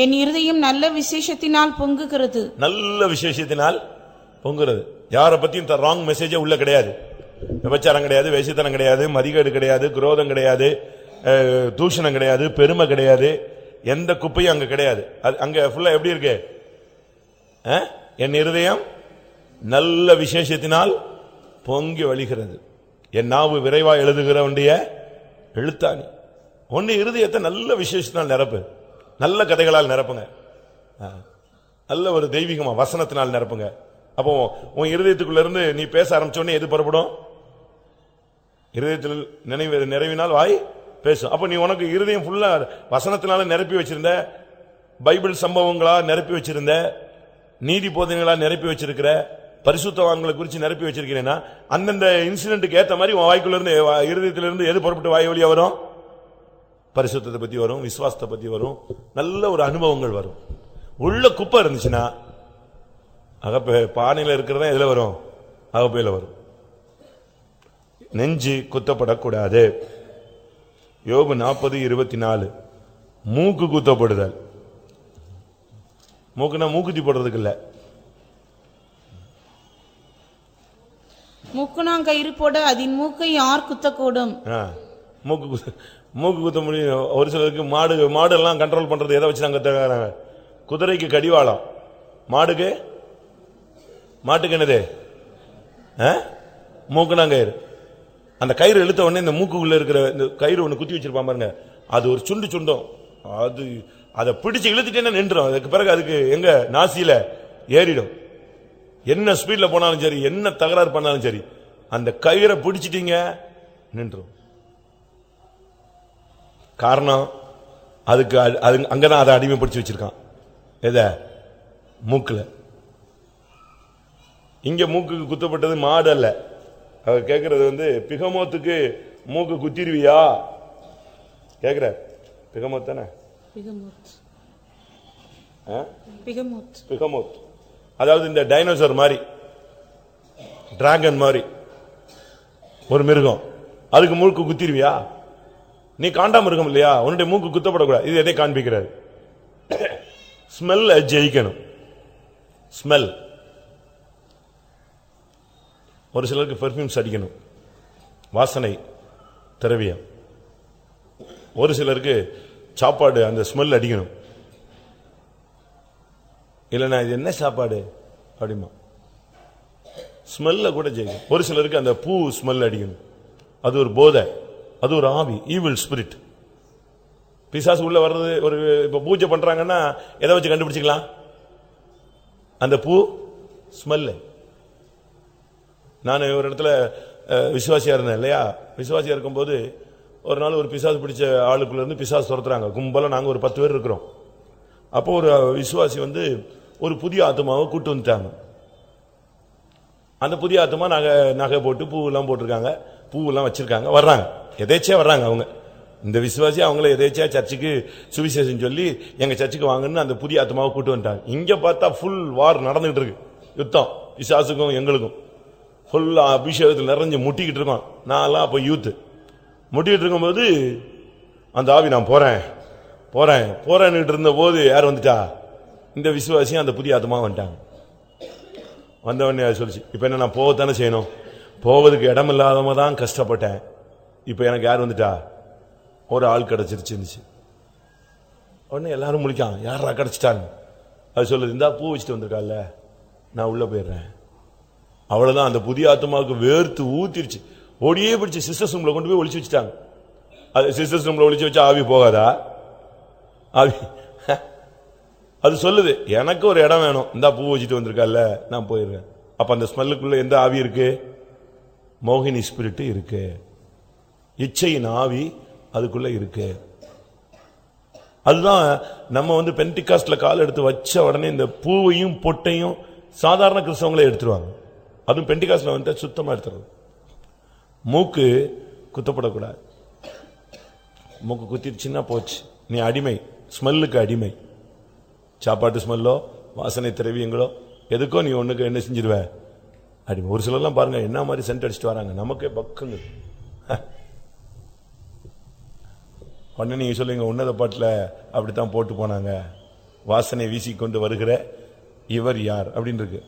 என் இருதயம் நல்ல விசேஷத்தினால் பொங்குகிறது. நல்ல விசேஷத்தினால் பொங்குறது. யாரை பத்தியும் ராங் மெசேஜே உள்ள கிடையாது. விபச்சாரம் கிடையாது வேசித்தனம் கிடையாது மதிகேடு கிடையாது குரோதம் கிடையாது தூஷணம் கிடையாது பெருமை கிடையாது. எந்த குப்பையும் அங்க கிடையாது. அது அங்க ஃபுல்லா எப்படி இருக்கு? என் இருதயம் நல்ல விசேஷத்தினால் பொங்கி வழிகிறது. என் நாவு விரைவா எழுதுகிறவனுடைய எழுத்தாணி. ஒன்னு இருதயத்தை நல்ல விசேஷத்தினால் நிரப்பு. நல்ல கதைகளால் நிரப்புங்க. நல்ல ஒரு தெய்வீகமா வசனத்தினால் நிரப்புங்க. அப்போ உன் இருதயத்துக்குள்ள இருந்து நீ பேச ஆரம்பிச்ச உடனே எது புறப்படும்? இருதயத்தில் நினைவு நிறைவினால் வாய் பேசும். அப்போ நீ உனக்கு இருதயம் ஃபுல்லா வசனத்தினால நிரப்பி வச்சிருந்த பைபிள் சம்பவங்களா நிரப்பி வச்சிருந்த நீதி போதனைகளா நிரப்பி வச்சிருக்கிற பரிசுத்தவான்களை குறித்து நிரப்பி வச்சிருக்கிறேன்னா அந்தந்த இன்சிடென்ட்டுக்கு ஏற்ற மாதிரி உன் வாய்க்குள்ளேருந்து இருதயத்திலிருந்து எது புறப்பட்டு வாய் வழியாக வரும்? பரிசுத்தத்தை பற்றி வரும் விசுவாசத்தை பற்றி வரும் நல்ல ஒரு அனுபவங்கள் வரும். உள்ள குப்பை இருந்துச்சுன்னா அகப்பை பானையில் இருக்கிறதா எதில் வரும்? அகப்பையில் வரும். நெஞ்சு குத்தப்படக்கூடாது. யோபு நாற்பது இருபத்தி நாலு மூக்கு குத்தப்படுதல். மூக்குனா மூக்குத்தி போடுறதுக்கு இல்லை. மூக்குனாங்கயிறு போட அதன் மூக்கை யார் குத்தக்கூடும்? ஆ, மூக்கு மூக்கு குத்த முடியும். ஒரு சிலருக்கு மாடு மாடெல்லாம் கண்ட்ரோல் பண்றது எதை வச்சு நாங்கள் குதிரைக்கு கடிவாளம். மாடுக்கு? மாட்டுக்கு என்னது? ஆ? மூக்குனாங்கயிறு அந்த கயிறு இழுத்த உடனே இந்த மூக்குக்குள்ளே இருக்கிற இந்த கயிறு ஒன்று குத்தி வச்சிருப்பான் பாருங்க. அது ஒரு சுண்டு சுண்டும். அது அதை பிடிச்சு இழுத்துட்டேன்னா நின்றுடும் அதுக்கு பிறகு அதுக்கு எங்க? நாசியில ஏறிடும். என்ன ஸ்பீட்ல போனாலும் சரி என்ன தகராறு பண்ணாலும் சரி அந்த கயிறை பிடிச்சிட்டீங்க நின்றும் காரணம் அதுக்கு அது- அங்கதான் அதை அடிமைப்படுத்தி வச்சிருக்கான். எத? மூக்குல. இங்க மூக்குக்கு குத்தப்பட்டது மாடு அல்ல. அவர் கேக்குறது வந்து பிகமோத்துக்கு மூக்கு குத்திருவியா? கேக்குற பிகமோத் தானே? பிகமூத்? பிகமூத். பிகமோத். அதாவது இந்த டைனோசர் மாதிரி டிராகன் மாதிரி ஒரு மிருகம். அதுக்கு மூக்கு குத்திருவியா? நீ காண்டா மிருகம் இல்லையா? உன்னுடைய மூக்கு குத்தப்படக்கூடாது. இது எதை காண்பிக்கிறாரு? ஸ்மெல் ஜெயிக்கணும். ஸ்மெல் ஒரு சிலருக்கு பெர்ஃபியூம்ஸ் அடிக்கணும். வாசனை திரவியம். ஒரு சிலருக்கு சாப்பாடு அந்த ஸ்மெல் அடிக்கணும். இல்லைண்ணா இது என்ன சாப்பாடு? அப்படிமா. ஸ்மெல்ல கூட ஜெயிக்கும். ஒரு சிலருக்கு அந்த பூ ஸ்மெல் அடிக்கணும். அது ஒரு போதை. அது ஒரு ஆவி. ஈவில் ஸ்பிரிட் பிசாசு உள்ள வர்றது ஒரு இப்போ பூஜை பண்றாங்கன்னா எதை வச்சு கண்டுபிடிச்சிக்கலாம்? அந்த பூ ஸ்மெல்லு நான் ஒரு இடத்துல விசுவாசியா இருந்தேன் இல்லையா? விசுவாசியா இருக்கும்போது ஒரு நாள் ஒரு பிசாசு பிடிச்ச ஆளுக்குள்ள இருந்து பிசாசு துரத்துறாங்க. கும்பலாக நாங்கள் ஒரு பத்து பேர் இருக்கிறோம். அப்போ ஒரு விசுவாசி வந்து ஒரு புதிய ஆத்மாவை கூட்டு வந்துட்டாங்க. அந்த புதிய ஆத்மா நகை நகை போட்டு பூவெல்லாம் போட்டிருக்காங்க. பூவெல்லாம் வச்சிருக்காங்க. வர்றாங்க. எதேச்சியாக வர்றாங்க அவங்க. இந்த விசுவாசி அவங்கள எதேச்சியாக சர்ச்சுக்கு சுவிசேஷம் சொல்லி எங்கள் சர்ச்சுக்கு வாங்கன்னு அந்த புதிய ஆத்மாவை கூட்டு வந்துட்டாங்க. இங்கே பார்த்தா ஃபுல் வார் நடந்துகிட்டு இருக்கு. யுத்தம். விசுவாசுக்கும் எங்களுக்கும். ஃபுல்லாக அபிஷேகத்தில் நிறைஞ்சு முட்டிக்கிட்டு இருக்கோம். நான்லாம் அப்போ யூத்து முட்டிக்கிட்டு இருக்கும்போது அந்த ஆவி நான் போகிறேன் போறேன் போறேன்னு இருந்த போது யார் வந்துட்டா? இந்த விசுவாசியும் அந்த புதிய ஆத்மா வந்துட்டாங்க. வந்தவொடனே அது சொல்லிச்சு இப்போ என்ன நான் போகத்தானே செய்யணும்? போவதுக்கு இடம் இல்லாதவங்க தான் கஷ்டப்பட்டேன். இப்போ எனக்கு யார் வந்துட்டா? ஒரு ஆள் கிடைச்சிருச்சு இருந்துச்சு. உடனே எல்லாரும் முடிக்கான் யாரா கிடச்சிட்டாங்க அது சொல்லுது இந்தா பூ வச்சுட்டு வந்திருக்கால நான் உள்ளே போயிடுறேன். அவ்வளோதான் அந்த புதிய ஆத்மாவுக்கு வேர்த்து ஊத்திருச்சு. ஓடியே பிடிச்சி சிஸ்டர்ஸ் ரூமில் கொண்டு போய் ஒழிச்சு வச்சுட்டாங்க. அது சிஸ்டர்ஸ் ரூமில் ஒழிச்சு வச்சா ஆவி போகாதா? அது சொல்லுது எனக்கு ஒரு இடம் வேணும். இந்தா பூ வச்சுட்டு வந்திருக்கல்ல நான் போயிருக்கேன். அப்ப அந்த ஸ்மெல்லுக்குள்ள எந்த ஆவி இருக்கு? மோகினி ஸ்பிரிட் இருக்கு. இச்சையின் ஆவி அதுக்குள்ள இருக்கு. அதுதான் நம்ம வந்து பென்டிகாஸ்ட்ல கால் எடுத்து வச்ச உடனே இந்த பூவையும் பொட்டையும் சாதாரண கிறிஸ்தவங்களே எடுத்துருவாங்க. அதுவும் பென்டிகாஸ்ட்ல வந்துட்டு சுத்தமா எடுத்துருவோம் மூக்கு குத்தப்படக்கூடாது. மூக்கு குத்திடுச்சுன்னா போச்சு. நீ அடிமை. ஸ்மெல்லுக்கு அடிமை. சாப்பாட்டு ஸ்மெல்லோ வாசனை திரவியங்களோ எதுக்கோ நீ ஒன்றுக்கு என்ன செஞ்சிருவ? அடிமை. ஒரு சிலர்லாம் பாருங்க என்ன மாதிரி சென்ட் அடிச்சுட்டு வராங்க. நமக்கே பக்குங்க. ஒன்று நீங்கள் சொல்லுங்க உன்னத பாட்டில் அப்படித்தான் போட்டு போனாங்க. வாசனை வீசிக்கொண்டு வருகிற இவர் யார்? அப்படின்னு இருக்கு.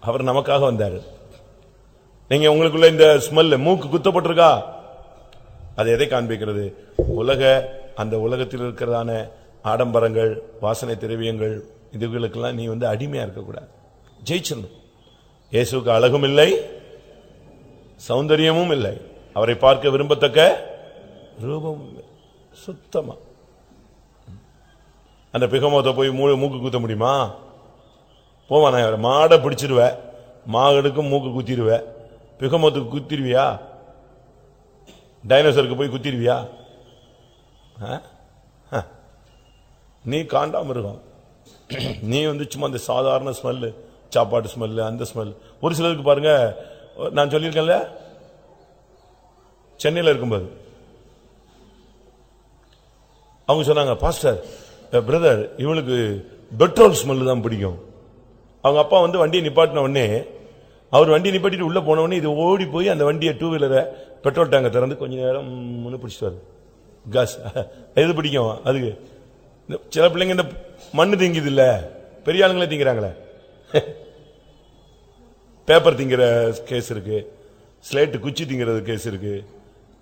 அவர் நமக்காக வந்தார். நீங்க உங்களுக்குள்ள இந்த ஸ்மெல் மூக்கு குத்தப்பட்டிருக்கா? அது எதை காண்பிக்கிறது? உலக அந்த உலகத்தில் இருக்கிறதான ஆடம்பரங்கள் வாசனை திரவியங்கள் இதுகளுக்கெல்லாம் நீ வந்து அடிமையா இருக்கக்கூடாது. ஜெயிச்சிடணும். இயேசுக்கு அழகும் இல்லை சௌந்தரியமும் இல்லை. அவரை பார்க்க விரும்பத்தக்க ரூபமும் இல்லை. சுத்தமா. அந்த பிகமோத்தை போய் மூ- மூக்கு குத்த முடியுமா? போவானா மாடை பிடிச்சிருவேன் மாகடுக்கும் மூக்கு குத்திடுவ பிகமோத்துக்கு குத்திருவியா? டைனோசருக்கு போய் குத்திருவியா? நீ காண்டா மிருகம். நீ வந்து சும்மா அந்த சாதாரண ஸ்மெல்லு சாப்பாட்டு ஸ்மெல்லு அந்த ஸ்மெல் ஒரு சிலருக்கு பாருங்க நான் சொல்லியிருக்கேன்ல? சென்னையில் இருக்கும்போது அவங்க சொன்னாங்க பாஸ்டர் பிரதர் இவளுக்கு பெட்ரோல் ஸ்மெல்லு தான் பிடிக்கும். அவங்க அப்பா வந்து வண்டியை நிப்பாட்டின உடனே அவர் வண்டி நிப்பாட்டிட்டு உள்ளே போன உடனே இது ஓடி போய் அந்த வண்டியை டூ வீலரை பெட்ரோல் டேங்கை திறந்து கொஞ்ச நேரம் முன்னு பிடிச்சிட்டு வருது கஸ் எது பிடிக்கும் அதுக்கு. இந்த சில பிள்ளைங்க இந்த மண்ணு திங்குது இல்ல பெரிய ஆளுங்களே திங்கிறாங்களே. பேப்பர் திங்கிற கேஸ் இருக்கு. ஸ்லேட்டு குச்சி திங்கிறது கேஸ் இருக்கு.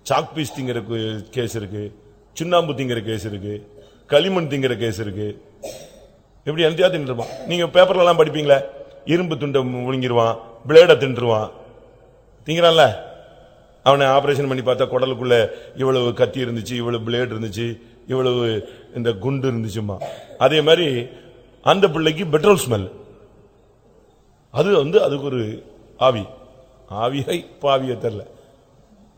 சாக் பீஸ் திங்கிற கேஸ் இருக்கு. சுண்ணாம்பு திங்கிற கேஸ் இருக்கு. களிமண் திங்கிற கேஸ் இருக்கு. இப்படி எந்தையா தின்றுருவான் நீங்க பேப்பர்ல எல்லாம் படிப்பீங்களே? இரும்பு துண்டை முழுங்கிருவான். பிளேடை தின்றுவான். திங்கிறான்ல? அவனை ஆபரேஷன் பண்ணி பார்த்தா குடலுக்குள்ள இவ்வளவு கத்தி இருந்துச்சு இவ்வளவு பிளேட் இருந்துச்சு இவ்வளவு இந்த குண்டு இருந்துச்சுமா அதே மாதிரி அந்த பிள்ளைக்கு பெட்ரோல் ஸ்மெல் அது வந்து அதுக்கு ஒரு ஆவி. ஆவியை பாவியை தெரில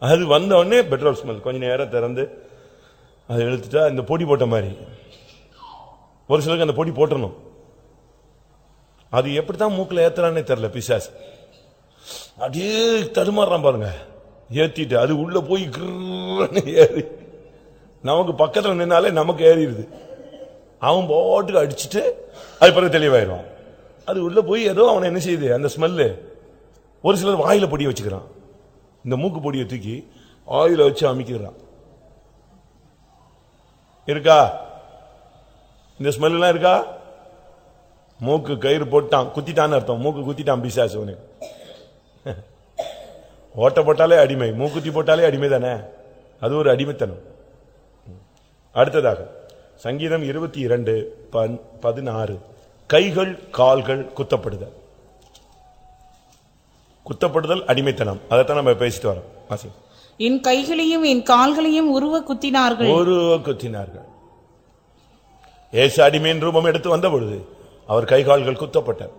அது வந்த உடனே பெட்ரோல் ஸ்மெல் கொஞ்ச நேரம் திறந்து அதை இழுத்துட்டா இந்த பொடி போட்ட மாதிரி. ஒரு சிலருக்கு அந்த பொடி போட்டணும் அது எப்படித்தான் மூக்கில் ஏத்துறானே தெரில பிசாஸ் அப்படியே தடுமாறுறான் பாருங்க. ஏத்திட்டு அது உள்ள போய் ஏறி. நமக்கு பக்கத்தில் நின்னாலே நமக்கு ஏறிடுது. அவன் போட்டுக்கு அடிச்சிட்டு அது பிறகு தெளிவாயிடுவான் அது உள்ள போய் ஏதோ அவனை என்ன செய்யுது? அந்த ஸ்மெல்லு ஒரு சிலர் வாயில பொடியை வச்சுக்கிறான். இந்த மூக்கு பொடியை தூக்கி ஆயில வச்சு அமைக்கிறான் இருக்கா? இந்த ஸ்மெல்லாம் இருக்கா? மூக்கு கயிறு போட்டான். குத்திட்டான்னு அர்த்தம். மூக்கு குத்திட்டான் பிசாசு உனக்கு ஓட்ட போட்டாலே அடிமை மூக்குத்தி போட்டாலே அடிமை தானே? அது ஒரு அடிமைத்தனம். அடுத்ததாக சங்கீதம் இருபத்தி இரண்டு பதினாறு. கைகள் கால்கள் குத்தப்படுதல். குத்தப்படுதல் அடிமைத்தனம். அதைத்தான் நம்ம பேசிட்டு வரோம். என் கைகளையும் என் கால்களையும் உருவ குத்தினார்கள். ஒரு குத்தினார்கள். ஏசு அடிமையின் ரூபம் எடுத்து வந்த பொழுது அவர் கை கால்கள் குத்தப்பட்டார்.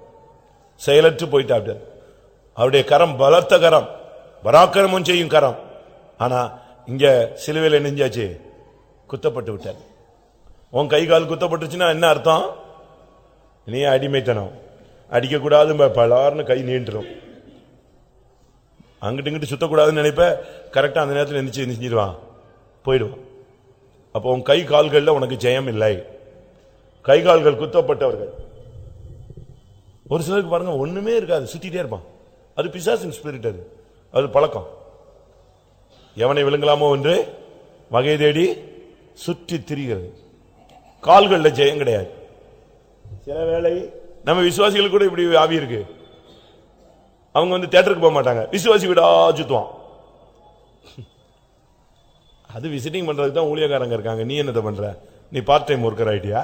செயலற்று போயிட்டார் அவருடைய கரம் பலத்த கரம். பராக்கிரமம் செய்யும் கரம். ஆனா இங்க சிலுவையில் நெஞ்சாச்சு குத்தப்பட்டு விட்டார். உன் கை கால் குத்தப்பட்டுச்சுன்னா என்ன அர்த்தம்? நீ அடிமைத்தனம். அடிக்கக்கூடாது பலார்னு கை நீண்டுரும். அங்கிட்டு இங்கிட்டு சுத்தக்கூடாதுன்னு நினைப்ப கரெக்டா அந்த நேரத்தில் எந்திரிச்சு எந்திரிச்சிடுவான் போயிடுவான். அப்போ உன் கை கால்களில் உனக்கு ஜெயம் இல்லை. கை கால்கள் குத்தப்பட்டவர்கள். ஒரு சிலருக்கு பாருங்க ஒண்ணுமே இருக்காது. சுத்திட்டே இருப்பான். அது பிசாசின் ஸ்பிரிட் அது. அது பழக்கம். எவனை விழுங்கலாமோ என்று வகை தேடி சுற்றி திரிகிறது. கால்களில் ஜெயம் கிடையாது. சில வேளை நம்ம விசுவாசிகள் கூட இப்படி ஆவி இருக்கு. அவங்க வந்து தேட்டருக்கு போக மாட்டாங்க. விசுவாசி விடா சுத்துவான். அது விசிட்டிங் பண்றதுக்கு தான் ஊழியக்காரங்க இருக்காங்க. நீ என்னத்த பண்ற? நீ பார்ட் டைம் ஒர்க்கர் ஆயிட்டியா?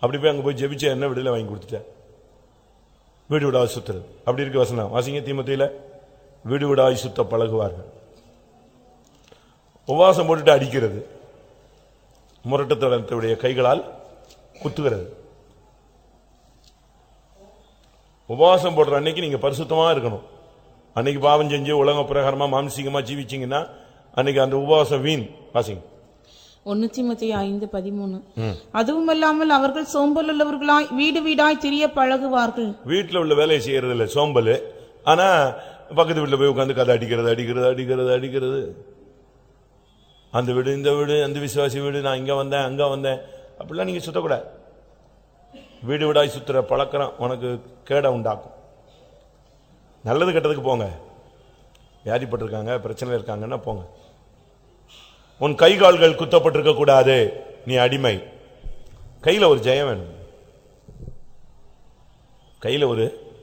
அப்படி போய் அங்க போய் ஜெபிச்ச என்ன விடுதலை வாங்கி கொடுத்துட்ட? வீடு விடாது சுத்துறது. அப்படி இருக்கு வசனம். வாசிங்க தீமத்தியில். வீடு விடாய் சுத்த பழகுவார்கள். உபவாசம் போட்டுட்டு அடிக்கிறது. முரட்டுத்தனத்துடைய கைகளால் குத்துகிறது. உபவாசம் போடுற அன்னைக்கு நீங்க பரிசுத்தமா இருக்கணும். அன்னைக்கு பாவம் செஞ்சு உலக பிரகாரமா மாம்சீகமா ஜீவிச்சீங்கன்னா அன்னைக்கு அந்த உபவாசம் வீண். வாசிங்க. ஒன்னு ஐந்து பதிமூணு. அதுவும் அல்லாமல் அவர்கள் சோம்பல் உள்ளவர்களாய் வீடு வீடாய் திரிய பழகுவார்கள். வீட்டில் உள்ள வேலையை செய்யறது இல்ல சோம்பல். ஆனா பக்கத்து வீட்டில் போய் உட்காந்து கதை அடிக்கிறது அடிக்கிறது அடிக்கிறது அடிக்கிறது. அந்த வீடு இந்த வீடு அந்த விசுவாசி வீடு நான் இங்க வந்தேன் அங்க வந்தேன். அப்படிலாம் நீங்க சுத்தக்கூடாது. வீடு வீடாய் சுத்துற பழக்கம் உனக்கு கேட உண்டாக்கும். நல்லது கெட்டதுக்கு போங்க. வியாதிப்பட்டிருக்காங்க பிரச்சனை இருக்காங்கன்னா போங்க. உன் கை கால்கள் குத்தப்பட்டிருக்க கூடாது. நீ அடிமை. கையில ஒரு ஜெயம் வேணும். கையில ஒரு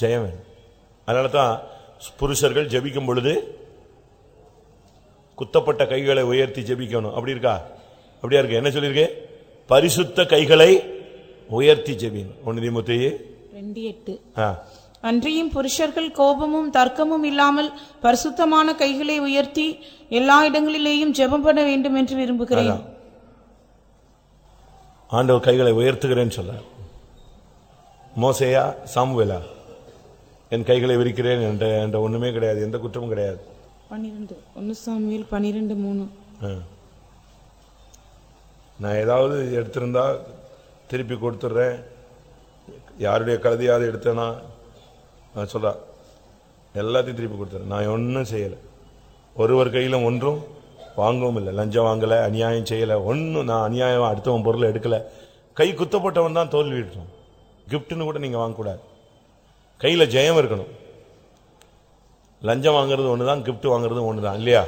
ஜெயம் வேணும். அதனால தான் புருஷர்கள் ஜெபிக்கும் பொழுது குத்தப்பட்ட கைகளை உயர்த்தி ஜெபிக்கணும். அப்படி இருக்கா? அப்படியா இருக்கு? என்ன சொல்லிருக்கு பரிசுத்த கைகளை உயர்த்தி ஜெபின். ஒன்னு ரெண்டு எட்டு. அன்றியும் புருஷர்கள் கோபமும் தர்க்கமும் இல்லாமல் பரிசுத்தமான கைகளை உயர்த்தி எல்லா இடங்களிலேயும் ஜெபம் பண்ண வேண்டும் என்று விரும்புகிறேன். ஆண்டவர் கைகளை உயர்த்துகிறேன்னு சொல்ல மோசையா சாமுவேலா என் கைகளை விரிக்கிறேன் என்ற என்ற ஒண்ணுமே கிடையாது. எந்த குற்றமும் கிடையாது. பன்னிரண்டு ஒன்னு சாமியில் பன்னிரண்டு மூணு. நான் ஏதாவது எடுத்திருந்தா திருப்பி கொடுத்துட்றேன். யாருடைய கழுதையாவது எடுத்தேனா நான் சொல்றா எல்லாத்தையும் திருப்பி கொடுத்துறேன் நான் ஒன்றும் செய்யலை. ஒருவர் கையிலும் ஒன்றும் வாங்கவும் இல்லை. லஞ்சம் வாங்கலை அநியாயம் செய்யலை ஒன்றும் நான் அநியாயம் அடுத்தவன் பொருளை எடுக்கலை. கை குத்தப்பட்டவன் தான் தோல்விட்டோம் கிஃப்ட்னு கூட நீங்கள் வாங்கக்கூடாது. கையில் ஜெயம் இருக்கணும். லஞ்சம் வாங்குறது ஒன்று தான் கிஃப்ட் வாங்குறது ஒன்று தான் இல்லையா?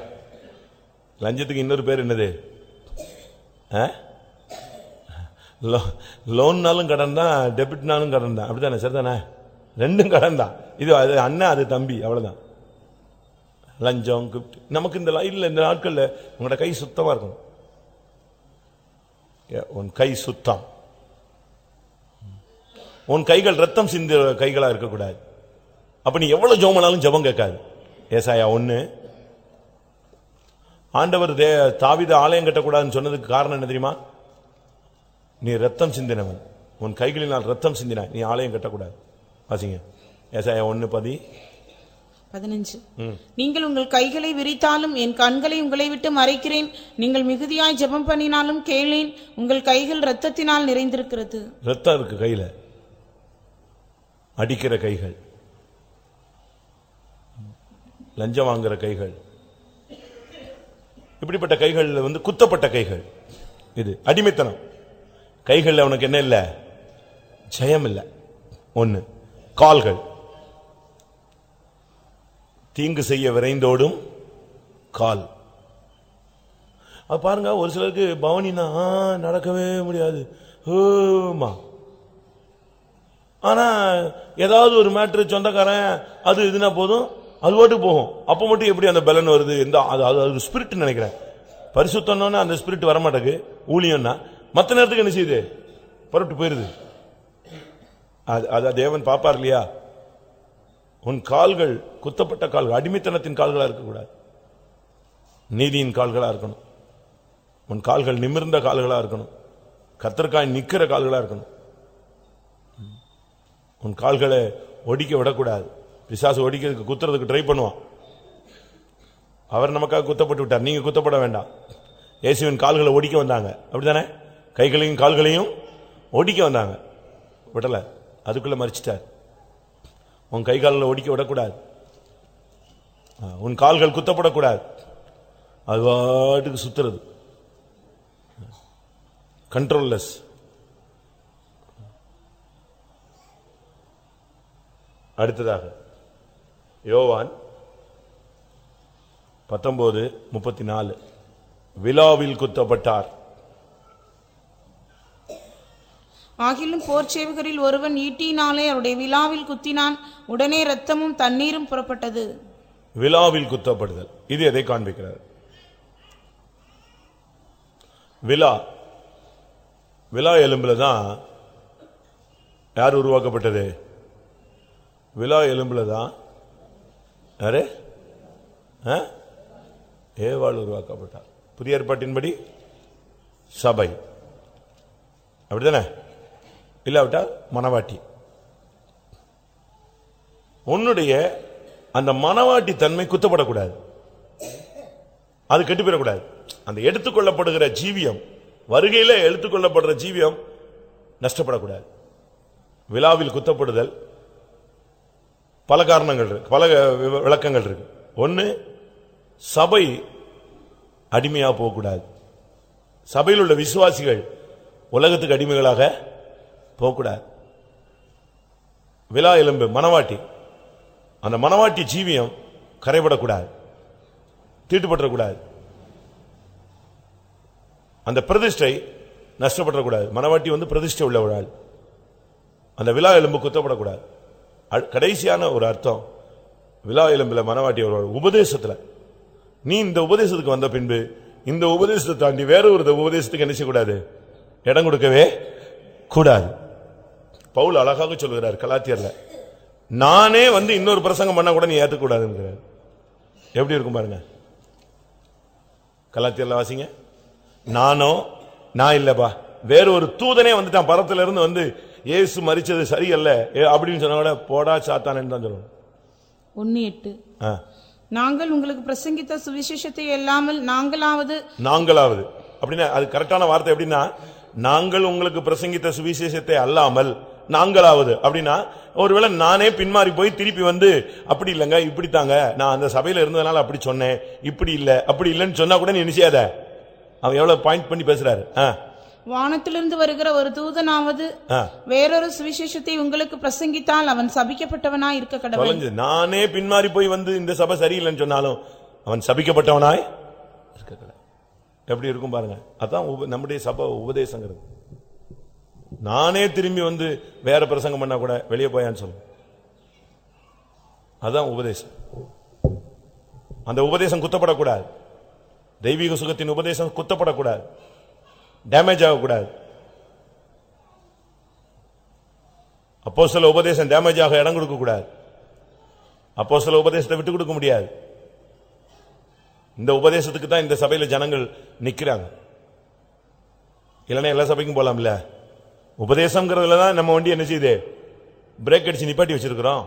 லஞ்சத்துக்கு இன்னொரு பேர் என்னது? ஆ? லோ- லோன்னாலும் கடன் தான் டெபிட்னாலும் கடன் தான். அப்படித்தானே சரிதானே? ரெண்டும் கடன் தான். இது அது அண்ணன் அது தம்பி அவ்வளோதான் லஞ்சம் கிஃப்ட் நமக்கு இந்த இல்லை இந்த நாட்களில் உங்களோட கை சுத்தமாக இருக்கணும். ஏ, உன் கை சுத்தம். உன் கைகள் ரத்தம் சிந்த கைகளா இருக்கக்கூடாது. அப்ப நீ எவ்வளவு ஜோமனாலும் ஜெபம் கேட்காது. ஏசாயா ஒண்ணு ஆண்டவர் தே தாவித ஆலயம் கட்டக்கூடாதுன்னு சொன்னதுக்கு காரணம் என்ன தெரியுமா? நீ ரத்தம் சிந்தினவன். உன் கைகளினால் ரத்தம் சிந்தினாய். நீ ஆலயம் கட்டக்கூடாது. வாசிங்க. ஏசாயா ஒண்ணு பதி. பதினஞ்சு. நீங்கள் உங்கள் கைகளை விரித்தாலும் என் கண்களை உங்களை விட்டு மறைக்கிறேன். நீங்கள் மிகுதியாய் ஜெபம் பண்ணினாலும் கேளேன். உங்கள் கைகள் இரத்தத்தினால் நிறைந்திருக்கிறது. ரத்தம் இருக்கு கையில. அடிக்கிற கைகள். லஞ்சம் வாங்குற கைகள். இப்படிப்பட்ட கைகள் வந்து குத்தப்பட்ட கைகள். இது அடிமைத்தனம். கைகள் அவனுக்கு என்ன இல்லை? ஜெயம் இல்லை. ஒன்று கால்கள். தீங்கு செய்ய விரைந்தோடும் கால். அது பாருங்க ஒரு சிலருக்கு பவனினா நடக்கவே முடியாது. ஓமா ஆனால் ஏதாவது ஒரு மேட்ரு சொந்தக்காரன் அது இதுனா போதும் அது பாட்டுக்கு போகும். அப்போ மட்டும் எப்படி அந்த பலன் வருது? எந்த அது அது ஒரு ஸ்பிரிட் நினைக்கிறேன். பரிசுத்தம்னு அந்த ஸ்பிரிட் வர ஊழியம்னா மற்ற நேரத்துக்கு என்ன செய்யுது? புறப்பட்டு போயிருது. அது அது தேவன் பாப்பார் இல்லையா? உன் கால்கள் குத்தப்பட்ட கால்கள் அடிமைத்தனத்தின் கால்களாக இருக்கக்கூடாது. நீதியின் கால்களாக இருக்கணும். உன் கால்கள் நிமிர்ந்த கால்களாக இருக்கணும். கத்திரக்காய் நிற்கிற கால்களாக இருக்கணும். உன் கால்களை ஒடிக்க விடக்கூடாது. பிசாசு ஒடிக்கிறதுக்கு குத்துறதுக்கு ட்ரை பண்ணுவான். அவர் நமக்காக குத்தப்பட்டு விட்டார். நீங்கள் குத்தப்பட வேண்டாம். இயேசுவின் கால்களை ஒடிக்க வந்தாங்க. அப்படிதானே கைகளையும் கால்களையும் ஒடிக்க வந்தாங்க. விடலை. அதுக்குள்ளே மறிச்சிட்டார். உன் கை கால்களை ஒடிக்க விடக்கூடாது. உன் கால்கள் குத்தப்படக்கூடாது. அது பாட்டுக்கு சுத்துறது. கண்ட்ரோல்லெஸ் அடுத்ததாக யோவான் பத்தொன்பது முப்பத்தி நாலு விழாவில் குத்தப்பட்டார். ஆகிலும் போர்ச்சேவகரில் ஒருவன் ஈட்டினாலே அவருடைய விழாவில் குத்தினான் உடனே இரத்தமும் தண்ணீரும் புறப்பட்டது. விழாவில் குத்தப்படுதல். இது எதை காண்பிக்கிறார்? விழா விழா எலும்புல தான் யார் உருவாக்கப்பட்டது? விழா எலும்பில் தான் யாரு? ஆ? ஏவாள் உருவாக்கப்பட்டார். புதிய ஏற்பாட்டின்படி சபை. அப்படிதானே? இல்லாவிட்டால் மனவாட்டி. உன்னுடைய அந்த மனவாட்டி தன்மை குத்தப்படக்கூடாது. அது கெட்டு போயிடக்கூடாது அந்த எடுத்துக்கொள்ளப்படுகிற ஜீவியம் வருகையில் எடுத்துக்கொள்ளப்படுற ஜீவியம் நஷ்டப்படக்கூடாது. விழாவில் குத்தப்படுதல் பல காரணங்கள் இருக்கு. பல வி- விளக்கங்கள் இருக்கு. ஒன்று சபை அடிமையாக போகக்கூடாது. சபையில் உள்ள விசுவாசிகள் உலகத்துக்கு அடிமைகளாக போகக்கூடாது. விழா எலும்பு மனவாட்டி. அந்த மனவாட்டி ஜீவியம் கரைபடக்கூடாது. தீட்டுப்பற்றக்கூடாது அந்த பிரதிஷ்டை நஷ்டப்படக்கூடாது மனவாட்டி வந்து பிரதிஷ்டை உள்ள ஒரு ஆள். அந்த விழா எலும்பு குத்தப்படக்கூடாது. கடைசியான ஒரு அர்த்தம். விழா எலும்புல மனவாட்டி ஒரு உபதேசத்தில். நீ இந்த உபதேசத்துக்கு வந்த பின்பு இந்த உபதேசத்தை தாண்டி வேற ஒரு உபதேசத்துக்கு என்ன செய்யக்கூடாது? இடம் கொடுக்கவே கூடாது. பவுல் அழகாக சொல்கிறார் கலாத்தியர்ல. நானே வந்து இன்னொரு பிரசங்கம் பண்ண கூட நீ ஏற்றுக்கூடாதுங்கிறார் எப்படி இருக்கும் பாருங்க. கலாத்தியர்ல வாசிங்க. நானோ நான் இல்லப்பா. வேற ஒரு தூதனே வந்துட்டான். பரத்துல இருந்து வந்து இயேசு மரிச்சது சரியல்ல. அப்படின்னு சொன்னா கூட போடா சாத்தானேன்னு தான் சொல்லணும். ஒன்னு எட்டு. நாங்கள் உங்களுக்கு பிரசங்கித்த சுவிசேஷத்தை அல்லாமல் நாங்களாவது நாங்களாவது. அப்படின்னா அது கரெக்டான வார்த்தை எப்படின்னா நாங்கள் உங்களுக்கு பிரசங்கித்த சுவிசேஷத்தை அல்லாமல் நாங்களாவது. அப்படின்னா ஒருவேளை நானே பின்மாறி போய் திருப்பி வந்து அப்படி இல்லைங்க இப்படி தாங்க நான் அந்த சபையில இருந்ததுனால அப்படி சொன்னேன். இப்படி இல்ல அப்படி இல்லைன்னு சொன்னா கூட நீ நிச்சயாத அவன் எவ்வளவு பாயிண்ட் பண்ணி பேசுறாரு. ஆ, வானத்திலிருந்து வருகிற ஒரு தூதனாவது. வேறொரு சுவிசேஷத்தை உங்களுக்கு பிரசங்கித்தால் அவன் சபிக்கப்பட்டவனாய் இருக்க கடவுள். நானே பின்மாறி போய் வந்து இந்த சபை சரியில்லைன்னு சொன்னாலும் அவன் சபிக்கப்பட்டவனாய் இருக்கக்கூடாது. எப்படி இருக்கும் பாருங்க. அதான் நம்முடைய சபை உபதேசங்கிறது. நானே திரும்பி வந்து வேற பிரசங்கம் பண்ணா கூட வெளியே போயான்னு சொல்லும் அதான் உபதேசம். அந்த உபதேசம் குத்தப்படக்கூடாது. தெய்வீக சுகத்தின் உபதேசம் குத்தப்படக்கூடாது. டேமேஜ் ஆகக்கூடாது. அப்போ சில உபதேசம் டேமேஜ் ஆக இடம் கொடுக்க கூடாது அப்போ சில உபதேசத்தை விட்டு கொடுக்க முடியாது. இந்த உபதேசத்துக்கு தான் இந்த சபையில் ஜனங்கள் நிற்கிறாங்க இல்லைன்னா எல்லா சபைக்கும் போகலாம்ல உபதேசம்ங்கிறதுல தான் நம்ம வண்டி என்ன செய்யுது? பிரேக் அடிச்சு நிப்பாட்டி வச்சிருக்கிறோம்.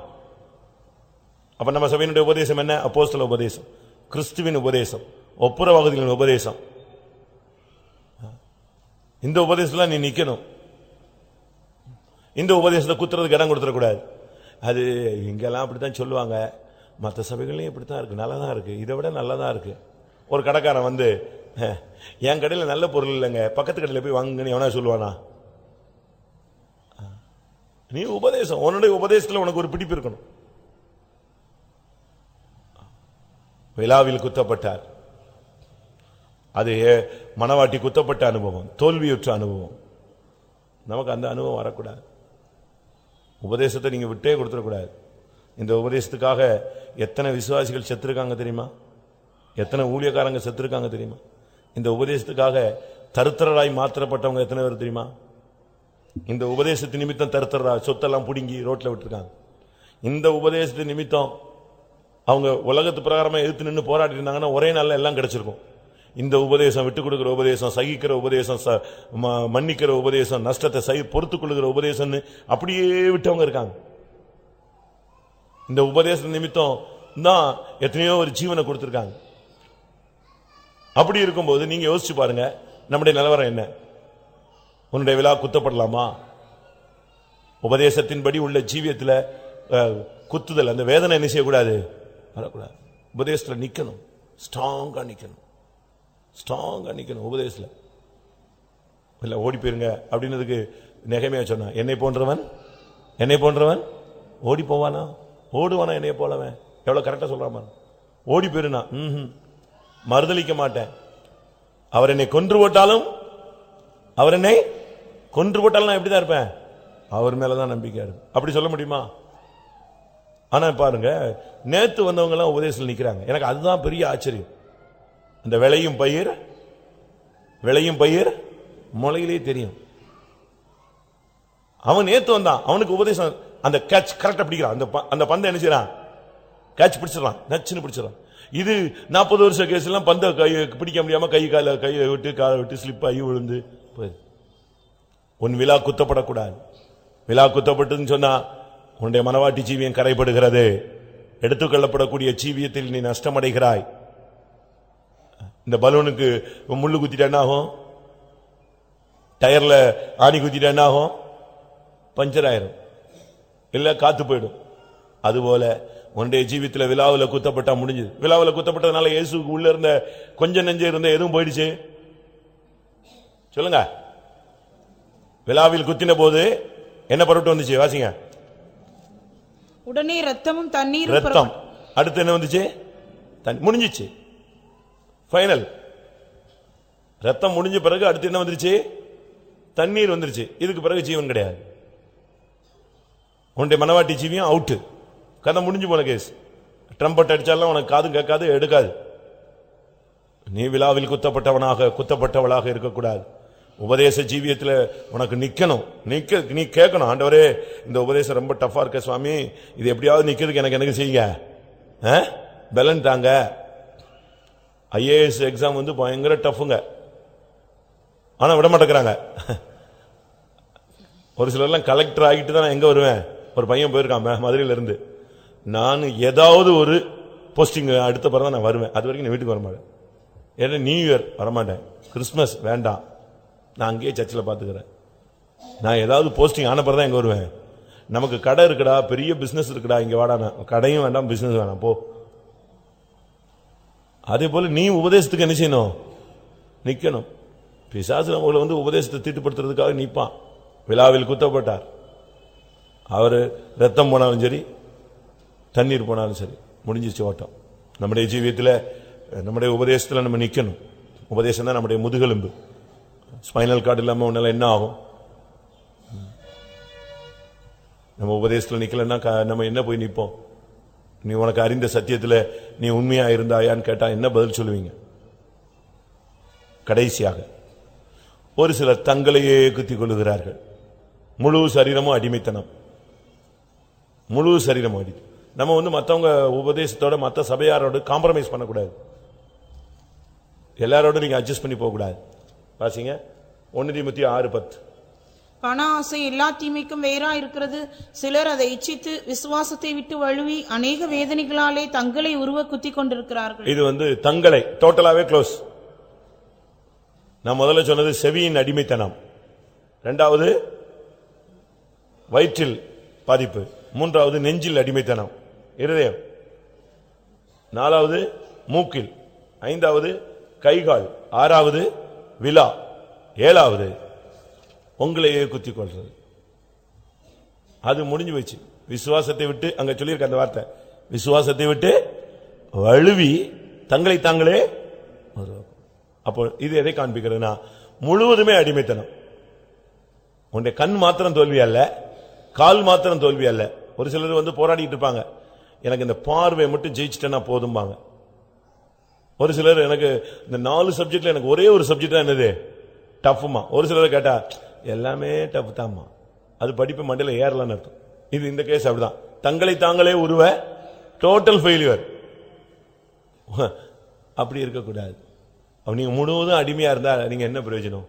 அப்ப நம்ம சபையினுடைய உபதேசம் என்ன? அப்போஸ்தல உபதேசம் கிறிஸ்துவின் உபதேசம். ஒப்புரவாகுதலின் உபதேசம். இந்த உபதேசத்தில் நீ நிற்கணும் இந்த உபதேசத்தை குத்துறதுக்கு இடம் கொடுத்துடக்கூடாது. அது இங்கெல்லாம் அப்படித்தான் சொல்லுவாங்க. மற்ற சபைகள்லையும் இருக்குது நல்லா தான் இருக்குது இதை விட நல்லதாக இருக்குது ஒரு கடைக்காரன் வந்து என் கடையில் நல்ல பொருள் இல்லைங்க. பக்கத்து கடையில் போய் வாங்குங்கன்னு எவனா சொல்லுவானா? நீ உபதேசம். உன்னுடைய உபதேசத்தில் உனக்கு ஒரு பிடிப்பு இருக்கணும். விழாவில் குத்தப்பட்டார். அது மனவாட்டி குத்தப்பட்ட அனுபவம் தோல்வியுற்ற அனுபவம். நமக்கு அந்த அனுபவம் வரக்கூடாது. உபதேசத்தை நீங்கள் விட்டே கொடுத்துடக்கூடாது. இந்த உபதேசத்துக்காக எத்தனை விசுவாசிகள் செத்துருக்காங்க தெரியுமா? எத்தனை ஊழியக்காரங்க செத்துருக்காங்க தெரியுமா? இந்த உபதேசத்துக்காக தருத்தராய் மாத்திரப்பட்டவங்க எத்தனை பேர் தெரியுமா? இந்த உபதேசத்து நிமித்தம் தருத்தரா சொத்தெல்லாம் பிடுங்கி ரோட்டில் விட்டுருக்காங்க. இந்த உபதேசத்து நிமித்தம் அவங்க உலகத்து பிரகாரமாக எதிர்த்து நின்று போராடி இருந்தாங்கன்னா ஒரே நாளில் எல்லாம் கிடைச்சிருக்கும். இந்த உபதேசம் விட்டுக் கொடுக்கிற உபதேசம் சகிக்கிற உபதேசம் ச- ம- மன்னிக்கிற உபதேசம் நஷ்டத்தை சகி பொறுத்துக் கொள்கிற உபதேசம்னு அப்படியே விட்டவங்க இருக்காங்க. இந்த உபதேச நிமித்தம் தான் எத்தனையோ ஒரு ஜீவனை கொடுத்துருக்காங்க. அப்படி இருக்கும்போது நீங்க யோசிச்சு பாருங்க நம்முடைய நிலவரம் என்ன? உன்னுடைய விழா குத்தப்படலாமா? உபதேசத்தின்படி உள்ள ஜீவியத்தில் குத்துதல் அந்த வேதனை என்ன செய்யக்கூடாது? வரக்கூடாது. உபதேசத்தில் நிற்கணும் ஸ்ட்ராங்காக நிற்கணும் ஸ்ட்ராங்காக நிற்கணும் உபதேசில் இல்லை ஓடி போயிருங்க அப்படின்னதுக்கு நெகைமையாக சொன்னான். என்னை போன்றவன் என்னை போன்றவன் ஓடி போவானா? ஓடுவானா என்னைய போலவன்? எவ்வளோ கரெக்டாக சொல்கிறான் ஓடி போயிருனா ம் மறுதளிக்க மாட்டேன். அவர் என்னை கொன்று போட்டாலும் அவர் என்னை கொன்று போட்டாலும் நான் எப்படிதான் இருப்பேன்? அவர் மேலதான் நம்பிக்கை இருக்கும் அப்படி சொல்ல முடியுமா? ஆனால் பாருங்க நேற்று வந்தவங்கெல்லாம் உபதேசத்தில் நிற்கிறாங்க எனக்கு அதுதான் பெரிய ஆச்சரியம். அந்த விளையும் பயிர் விளையும் பயிர் முளையிலே தெரியும். அவன் நேத்து வந்தான். அவனுக்கு உபதேசம் அந்த கேட்ச் கரெக்டா பிடிக்கிறான். அந்த ப- அந்த பந்தை என்ன செய்யறான்? கேட்ச் பிடிச்சிடலாம் நச்சுன்னு பிடிச்சிடலாம் இது நாற்பது வருஷ கேஸ் எல்லாம் பந்த கை பிடிக்க முடியாம கை கால கையை விட்டு காலை விட்டு ஸ்லிப் ஆகி விழுந்து போயிரு. உன் விழா குத்தப்படக்கூடாது. விழா குத்தப்பட்டதுன்னு சொன்னா உன்னுடைய மனவாட்டி ஜீவியம் கரைப்படுகிறது. எடுத்துக்கொள்ளப்படக்கூடிய ஜீவியத்தில் நீ நஷ்டமடைகிறாய். இந்த பலூனுக்கு முள்ளு குத்திட்டா என்ன ஆகும்? டயர்ல ஆணி குத்திட்டா என்ன ஆகும்? பஞ்சர் ஆயிரும். இல்ல காத்து போயிடும். அதுபோல உன்னுடைய ஜீவித்துல விழாவுல குத்தப்பட்டா முடிஞ்சது. விழாவுல குத்தப்பட்டதுனால இயேசுக்கு உள்ள இருந்த கொஞ்சம் நெஞ்சம் இருந்த எதுவும் போயிடுச்சு? சொல்லுங்க. விழாவில் குத்தின போது என்ன பருவட்டு வந்துச்சு? வாசிங்க. உடனே ரத்தமும் தண்ணீரும் ரத்தம். அடுத்து என்ன வந்துச்சு? முடிஞ்சிச்சு. ஃபைனல் ரத்தம் முடிஞ்ச பிறகு அடுத்து என்ன வந்துருச்சு? தண்ணீர் வந்துருச்சு. இதுக்கு பிறகு ஜீவன் கிடையாது. உன்னுடைய மனவாட்டி ஜீவியம் அவுட்டு கதை முடிஞ்சு போன கேஸ் ட்ரம்பட் அடிச்சாலும் உனக்கு காதும் கேட்காது எடுக்காது. நீ விழாவில் குத்தப்பட்டவனாக குத்தப்பட்டவளாக இருக்கக்கூடாது. உபதேச ஜீவியத்தில் உனக்கு நிற்கணும் நிற்க நீ கேட்கணும். ஆண்டவரே இந்த உபதேசம் ரொம்ப டஃப்பாக இருக்க சுவாமி. இது எப்படியாவது நிற்கிறதுக்கு எனக்கு எனக்கு செய்யுங்க. ஆ? பலன் தாங்க. ஐஏஎஸ் எக்ஸாம் வந்து பயங்கர டஃப்புங்க ஆனால் விட மாட்டேங்கிறாங்க. ஒரு சிலர்லாம் கலெக்டர் ஆகிட்டு தான் நான் எங்கே வருவேன்? ஒரு பையன் போயிருக்கான் மதுரையிலேருந்து. நான் ஏதாவது ஒரு போஸ்டிங் அடுத்த பிறகு நான் வருவேன். அது வரைக்கும் நான் வீட்டுக்கு வரமாட்டேன் ஏன்னா நியூ இயர் வரமாட்டேன். கிறிஸ்மஸ் வேண்டாம். நான் அங்கேயே சர்ச்சில் பார்த்துக்கிறேன் நான் ஏதாவது போஸ்டிங் ஆன பிறகு தான் எங்கே வருவேன். நமக்கு கடை இருக்குடா பெரிய பிஸ்னஸ் இருக்குடா இங்கே வாடா நான். கடையும் வேண்டாம் பிஸ்னஸ் வேணாம். போ. அதே போல நீ உபதேசத்துக்கு என்ன செய்யணும்? நிற்கணும் பிசாசு உங்களை வந்து உபதேசத்தை தீட்டுப்படுத்துறதுக்காக நிற்பான் விழாவில் குத்தப்பட்டார். அவர் ரத்தம் போனாலும் சரி தண்ணீர் போனாலும் சரி முடிஞ்சிச்சு ஓட்டம். நம்முடைய ஜீவியத்தில் நம்முடைய உபதேசத்தில் நம்ம நிற்கணும் உபதேசம் தான் நம்முடைய முதுகெலும்பு. ஸ்பைனல் கார்டு இல்லாமல் உன்னால என்ன ஆகும்? நம்ம உபதேசத்தில் நிற்கலன்னா க- நம்ம என்ன போய் நிற்போம் நீ உனக்கு அறிந்த சத்தியத்தில் நீ உண்மையா இருந்தாயான்னு கேட்டால் என்ன பதில் சொல்லுவீங்க? கடைசியாக ஒரு சிலர் தங்களையே குத்திக் கொள்ளுகிறார்கள். முழு சரீரமும் அடிமைத்தனம். முழு சரீரமும் அடி நம்ம வந்து மற்றவங்க உபதேசத்தோட மற்ற சபையாரோட காம்ப்ரமைஸ் பண்ணக்கூடாது. எல்லாரோடும் நீங்கள் அட்ஜஸ்ட் பண்ணி போகக்கூடாது. வாசிங்க. ஒன்று தீமத்தி ஆறு பத்து. பண ஆசை எல்லா தீமைக்கும் வேறா இருக்கிறது சிலர் அதை இச்சித்து விசுவாசத்தை விட்டு வழுவி அநேக வேதனைகளாலே தங்களை உருவ குத்தி கொண்டிருக்கிறார்கள். இது வந்து தங்களை டோட்டலாவே க்ளோஸ் நான் முதல்ல சொன்னது செவியின் அடிமைத்தனம். ரெண்டாவது வயிற்றில் பாதிப்பு. மூன்றாவது நெஞ்சில் அடிமைத்தனம். இருதயம். நாலாவது மூக்கில். ஐந்தாவது கைகால். ஆறாவது விழா ஏழாவது உங்களையே குத்தி கொள்றது அது முடிஞ்சு போச்சு. விசுவாசத்தை விட்டு அங்க சொல்லியிருக்க அந்த வார்த்தை. விசுவாசத்தை விட்டு வழுவி தங்களை தாங்களே அப்போ இது எதை காண்பிக்கிறதுனா முழுவதுமே அடிமைத்தனம். உன்னுடைய கண் மாத்திரம் தோல்வி அல்ல கால் மாத்திரம் தோல்வி அல்ல. ஒரு சிலர் வந்து போராடிட்டு இருப்பாங்க. எனக்கு இந்த பார்வை மட்டும் ஜெயிச்சிட்டேன்னா போதும்பாங்க. ஒரு சிலர் எனக்கு இந்த நாலு சப்ஜெக்ட்ல எனக்கு ஒரே ஒரு சப்ஜெக்ட் தான் என்னது? டஃப்மா ஒரு சிலர் கேட்டா எல்லாமே டப்பு தாம்மா. அது படிப்பு மண்டையில் ஏறலான்னு அர்த்தம். இது இந்த கேஸ் அப்படிதான். தங்களை தாங்களே உருவ டோட்டல் ஃபெயிலியர் அப்படி இருக்கக்கூடாது. அப்ப நீங்கள் முழுவதும் அடிமையாக இருந்தால் நீங்கள் என்ன பிரயோஜனம்?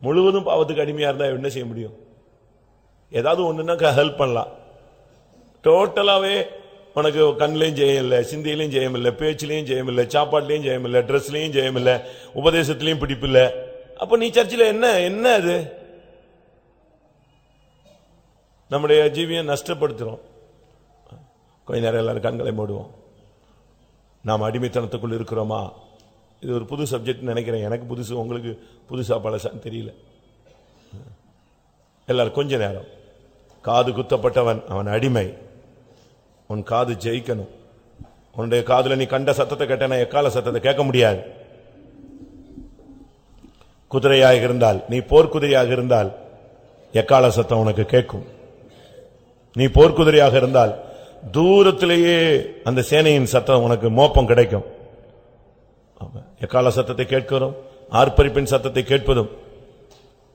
முழுவதும் பாவத்துக்கு அடிமையாக இருந்தால் என்ன செய்ய முடியும்? ஏதாவது ஒண்ணுன்னா ஹெல்ப் பண்ணலாம். டோட்டலாகவே உனக்கு கண்ணிலையும் ஜெயம் இல்லை சிந்தையிலையும் ஜெயம் இல்லை பேச்சிலையும் ஜெயம் இல்லை சாப்பாட்டுலயும் ஜெயம் இல்லை ட்ரெஸ்லயும் ஜெயம் இல்லை நீ சர்ச்சில் என்ன என்ன அது? நம்முடைய ஜீவியை நஷ்டப்படுத்துகிறோம். கொஞ்ச நேரம் எல்லாரும் கண்களை மூடுவோம். நாம் அடிமைத்தனத்துக்குள் இருக்கிறோமா? இது ஒரு புது சப்ஜெக்ட் நினைக்கிறேன். எனக்கு புதுசு உங்களுக்கு புதுசாக பழசான்னு தெரியல. எல்லாரும் கொஞ்ச நேரம். காது குத்தப்பட்டவன் அவன் அடிமை. உன் காது ஜெயிக்கணும். உன்னுடைய காதில் நீ கண்ட சத்தத்தை கேட்டனா எக்கால சத்தத்தை கேட்க முடியாது. குதிரையாக இருந்தால் நீ போர்க்குதிரையாக இருந்தால் எக்கால சத்தம் உனக்கு கேட்கும்? நீ போர்க்குதிரையாக இருந்தால் தூரத்திலேயே அந்த சேனையின் சத்தம் உனக்கு மோப்பம் கிடைக்கும். எக்கால சத்தத்தை கேட்கிறோம்? ஆர்ப்பரிப்பின் சத்தத்தை கேட்பதும்.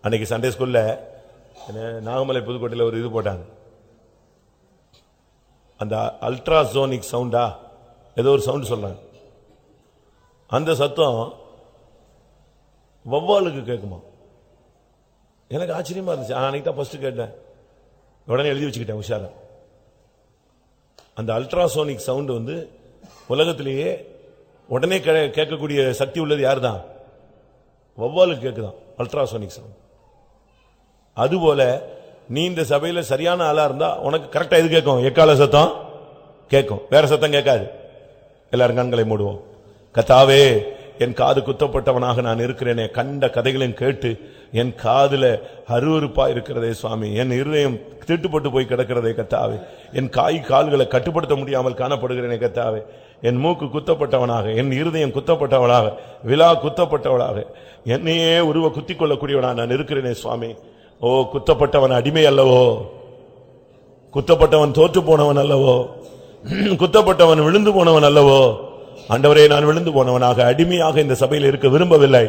அன்னைக்கு சண்டே ஸ்கூல்ல நாகமலை புதுக்கோட்டையில் ஒரு இது போட்டாங்க. அந்த அல்ட்ராசோனிக் சவுண்டா ஏதோ ஒரு சவுண்ட் சொல்றாங்க. அந்த சத்தம் வவ்வாலுக்கு கேட்குமா எனக்கு ஆச்சரியமா இருந்துச்சு. அன்னைக்கு தான் ஃபர்ஸ்ட் கேட்டேன். உடனே எழுதி வச்சுக்கிட்டேன் உஷாரா. அந்த அல்ட்ராசோனிக் சவுண்டு வந்து உலகத்திலேயே உடனே கே- கேட்கக்கூடிய சக்தி உள்ளது யாருதான்? ஒவ்வாலுக்கு கேட்குதான் அல்ட்ராசோனிக் சவுண்ட் அதுபோல நீ இந்த சபையில் சரியான ஆளா இருந்தா உனக்கு கரெக்டாக எது கேட்கும்? எக்கால சத்தம்? கேட்கும். வேற சத்தம் கேட்காது. எல்லாரும் கண்களை மூடுவோம். கத்தாவே என் காது குத்தப்பட்டவனாக நான் இருக்கிறேனே கண்ட கதைகளையும் கேட்டு என் காதுல அருவறுப்பா இருக்கிறதே சுவாமி. என் இருதயம் திட்டுப்பட்டு போய் கிடக்கிறதே கத்தாவே. என் காய் கால்களை கட்டுப்படுத்த முடியாமல் காணப்படுகிறேனே கத்தாவே. என் மூக்கு குத்தப்பட்டவனாக என் இருதயம் குத்தப்பட்டவனாக விழா குத்தப்பட்டவனாக என்னையே உருவ குத்திக் கொள்ளக்கூடியவனா நான் இருக்கிறேனே சுவாமி. ஓ குத்தப்பட்டவன் அடிமை அல்லவோ? குத்தப்பட்டவன் தோற்று போனவன் அல்லவோ? குத்தப்பட்டவன் விழுந்து போனவன் அல்லவோ? ஆண்டவரே நான் விழுந்து போனவனாக அடிமையாக இந்த சபையில் இருக்க விரும்பவில்லை.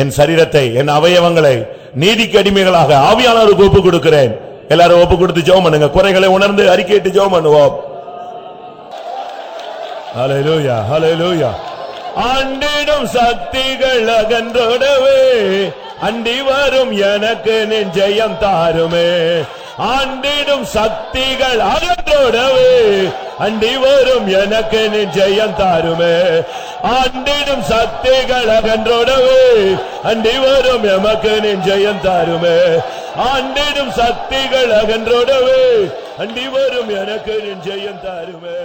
என் சரீரத்தை என் அவயவங்களை நீதிக்கு அடிமைகளாக ஆவியானவருக்கு ஒப்பு கொடுக்கிறேன் எல்லாரும் ஒப்பு கொடுத்து ஜோம் பண்ணுங்க. குறைகளை உணர்ந்து அறிக்கையிட்டு ஜோம் பண்ணுவோம். ஹalleluya ஹalleluya ஆண்டிடும் சக்திகள் அகன்றோடவே அண்டி வரும் எனக்கு நெஞ்சயம் தாருமே. ஆண்டிடும் சக்திகள் அகன்றோடவே அண்டி வரும் எனக்கு நெஞ்சயம் தாருமே. ஆண்டிடும் சக்திகள் அகன்றோடவே அண்டி வரும் எமக்கு நெஞ்சயம் தாருமே. ஆண்டிடும் சக்திகள் அகன்றோடவே அண்டி வரும் எனக்கு நெஞ்சயம் தாருமே.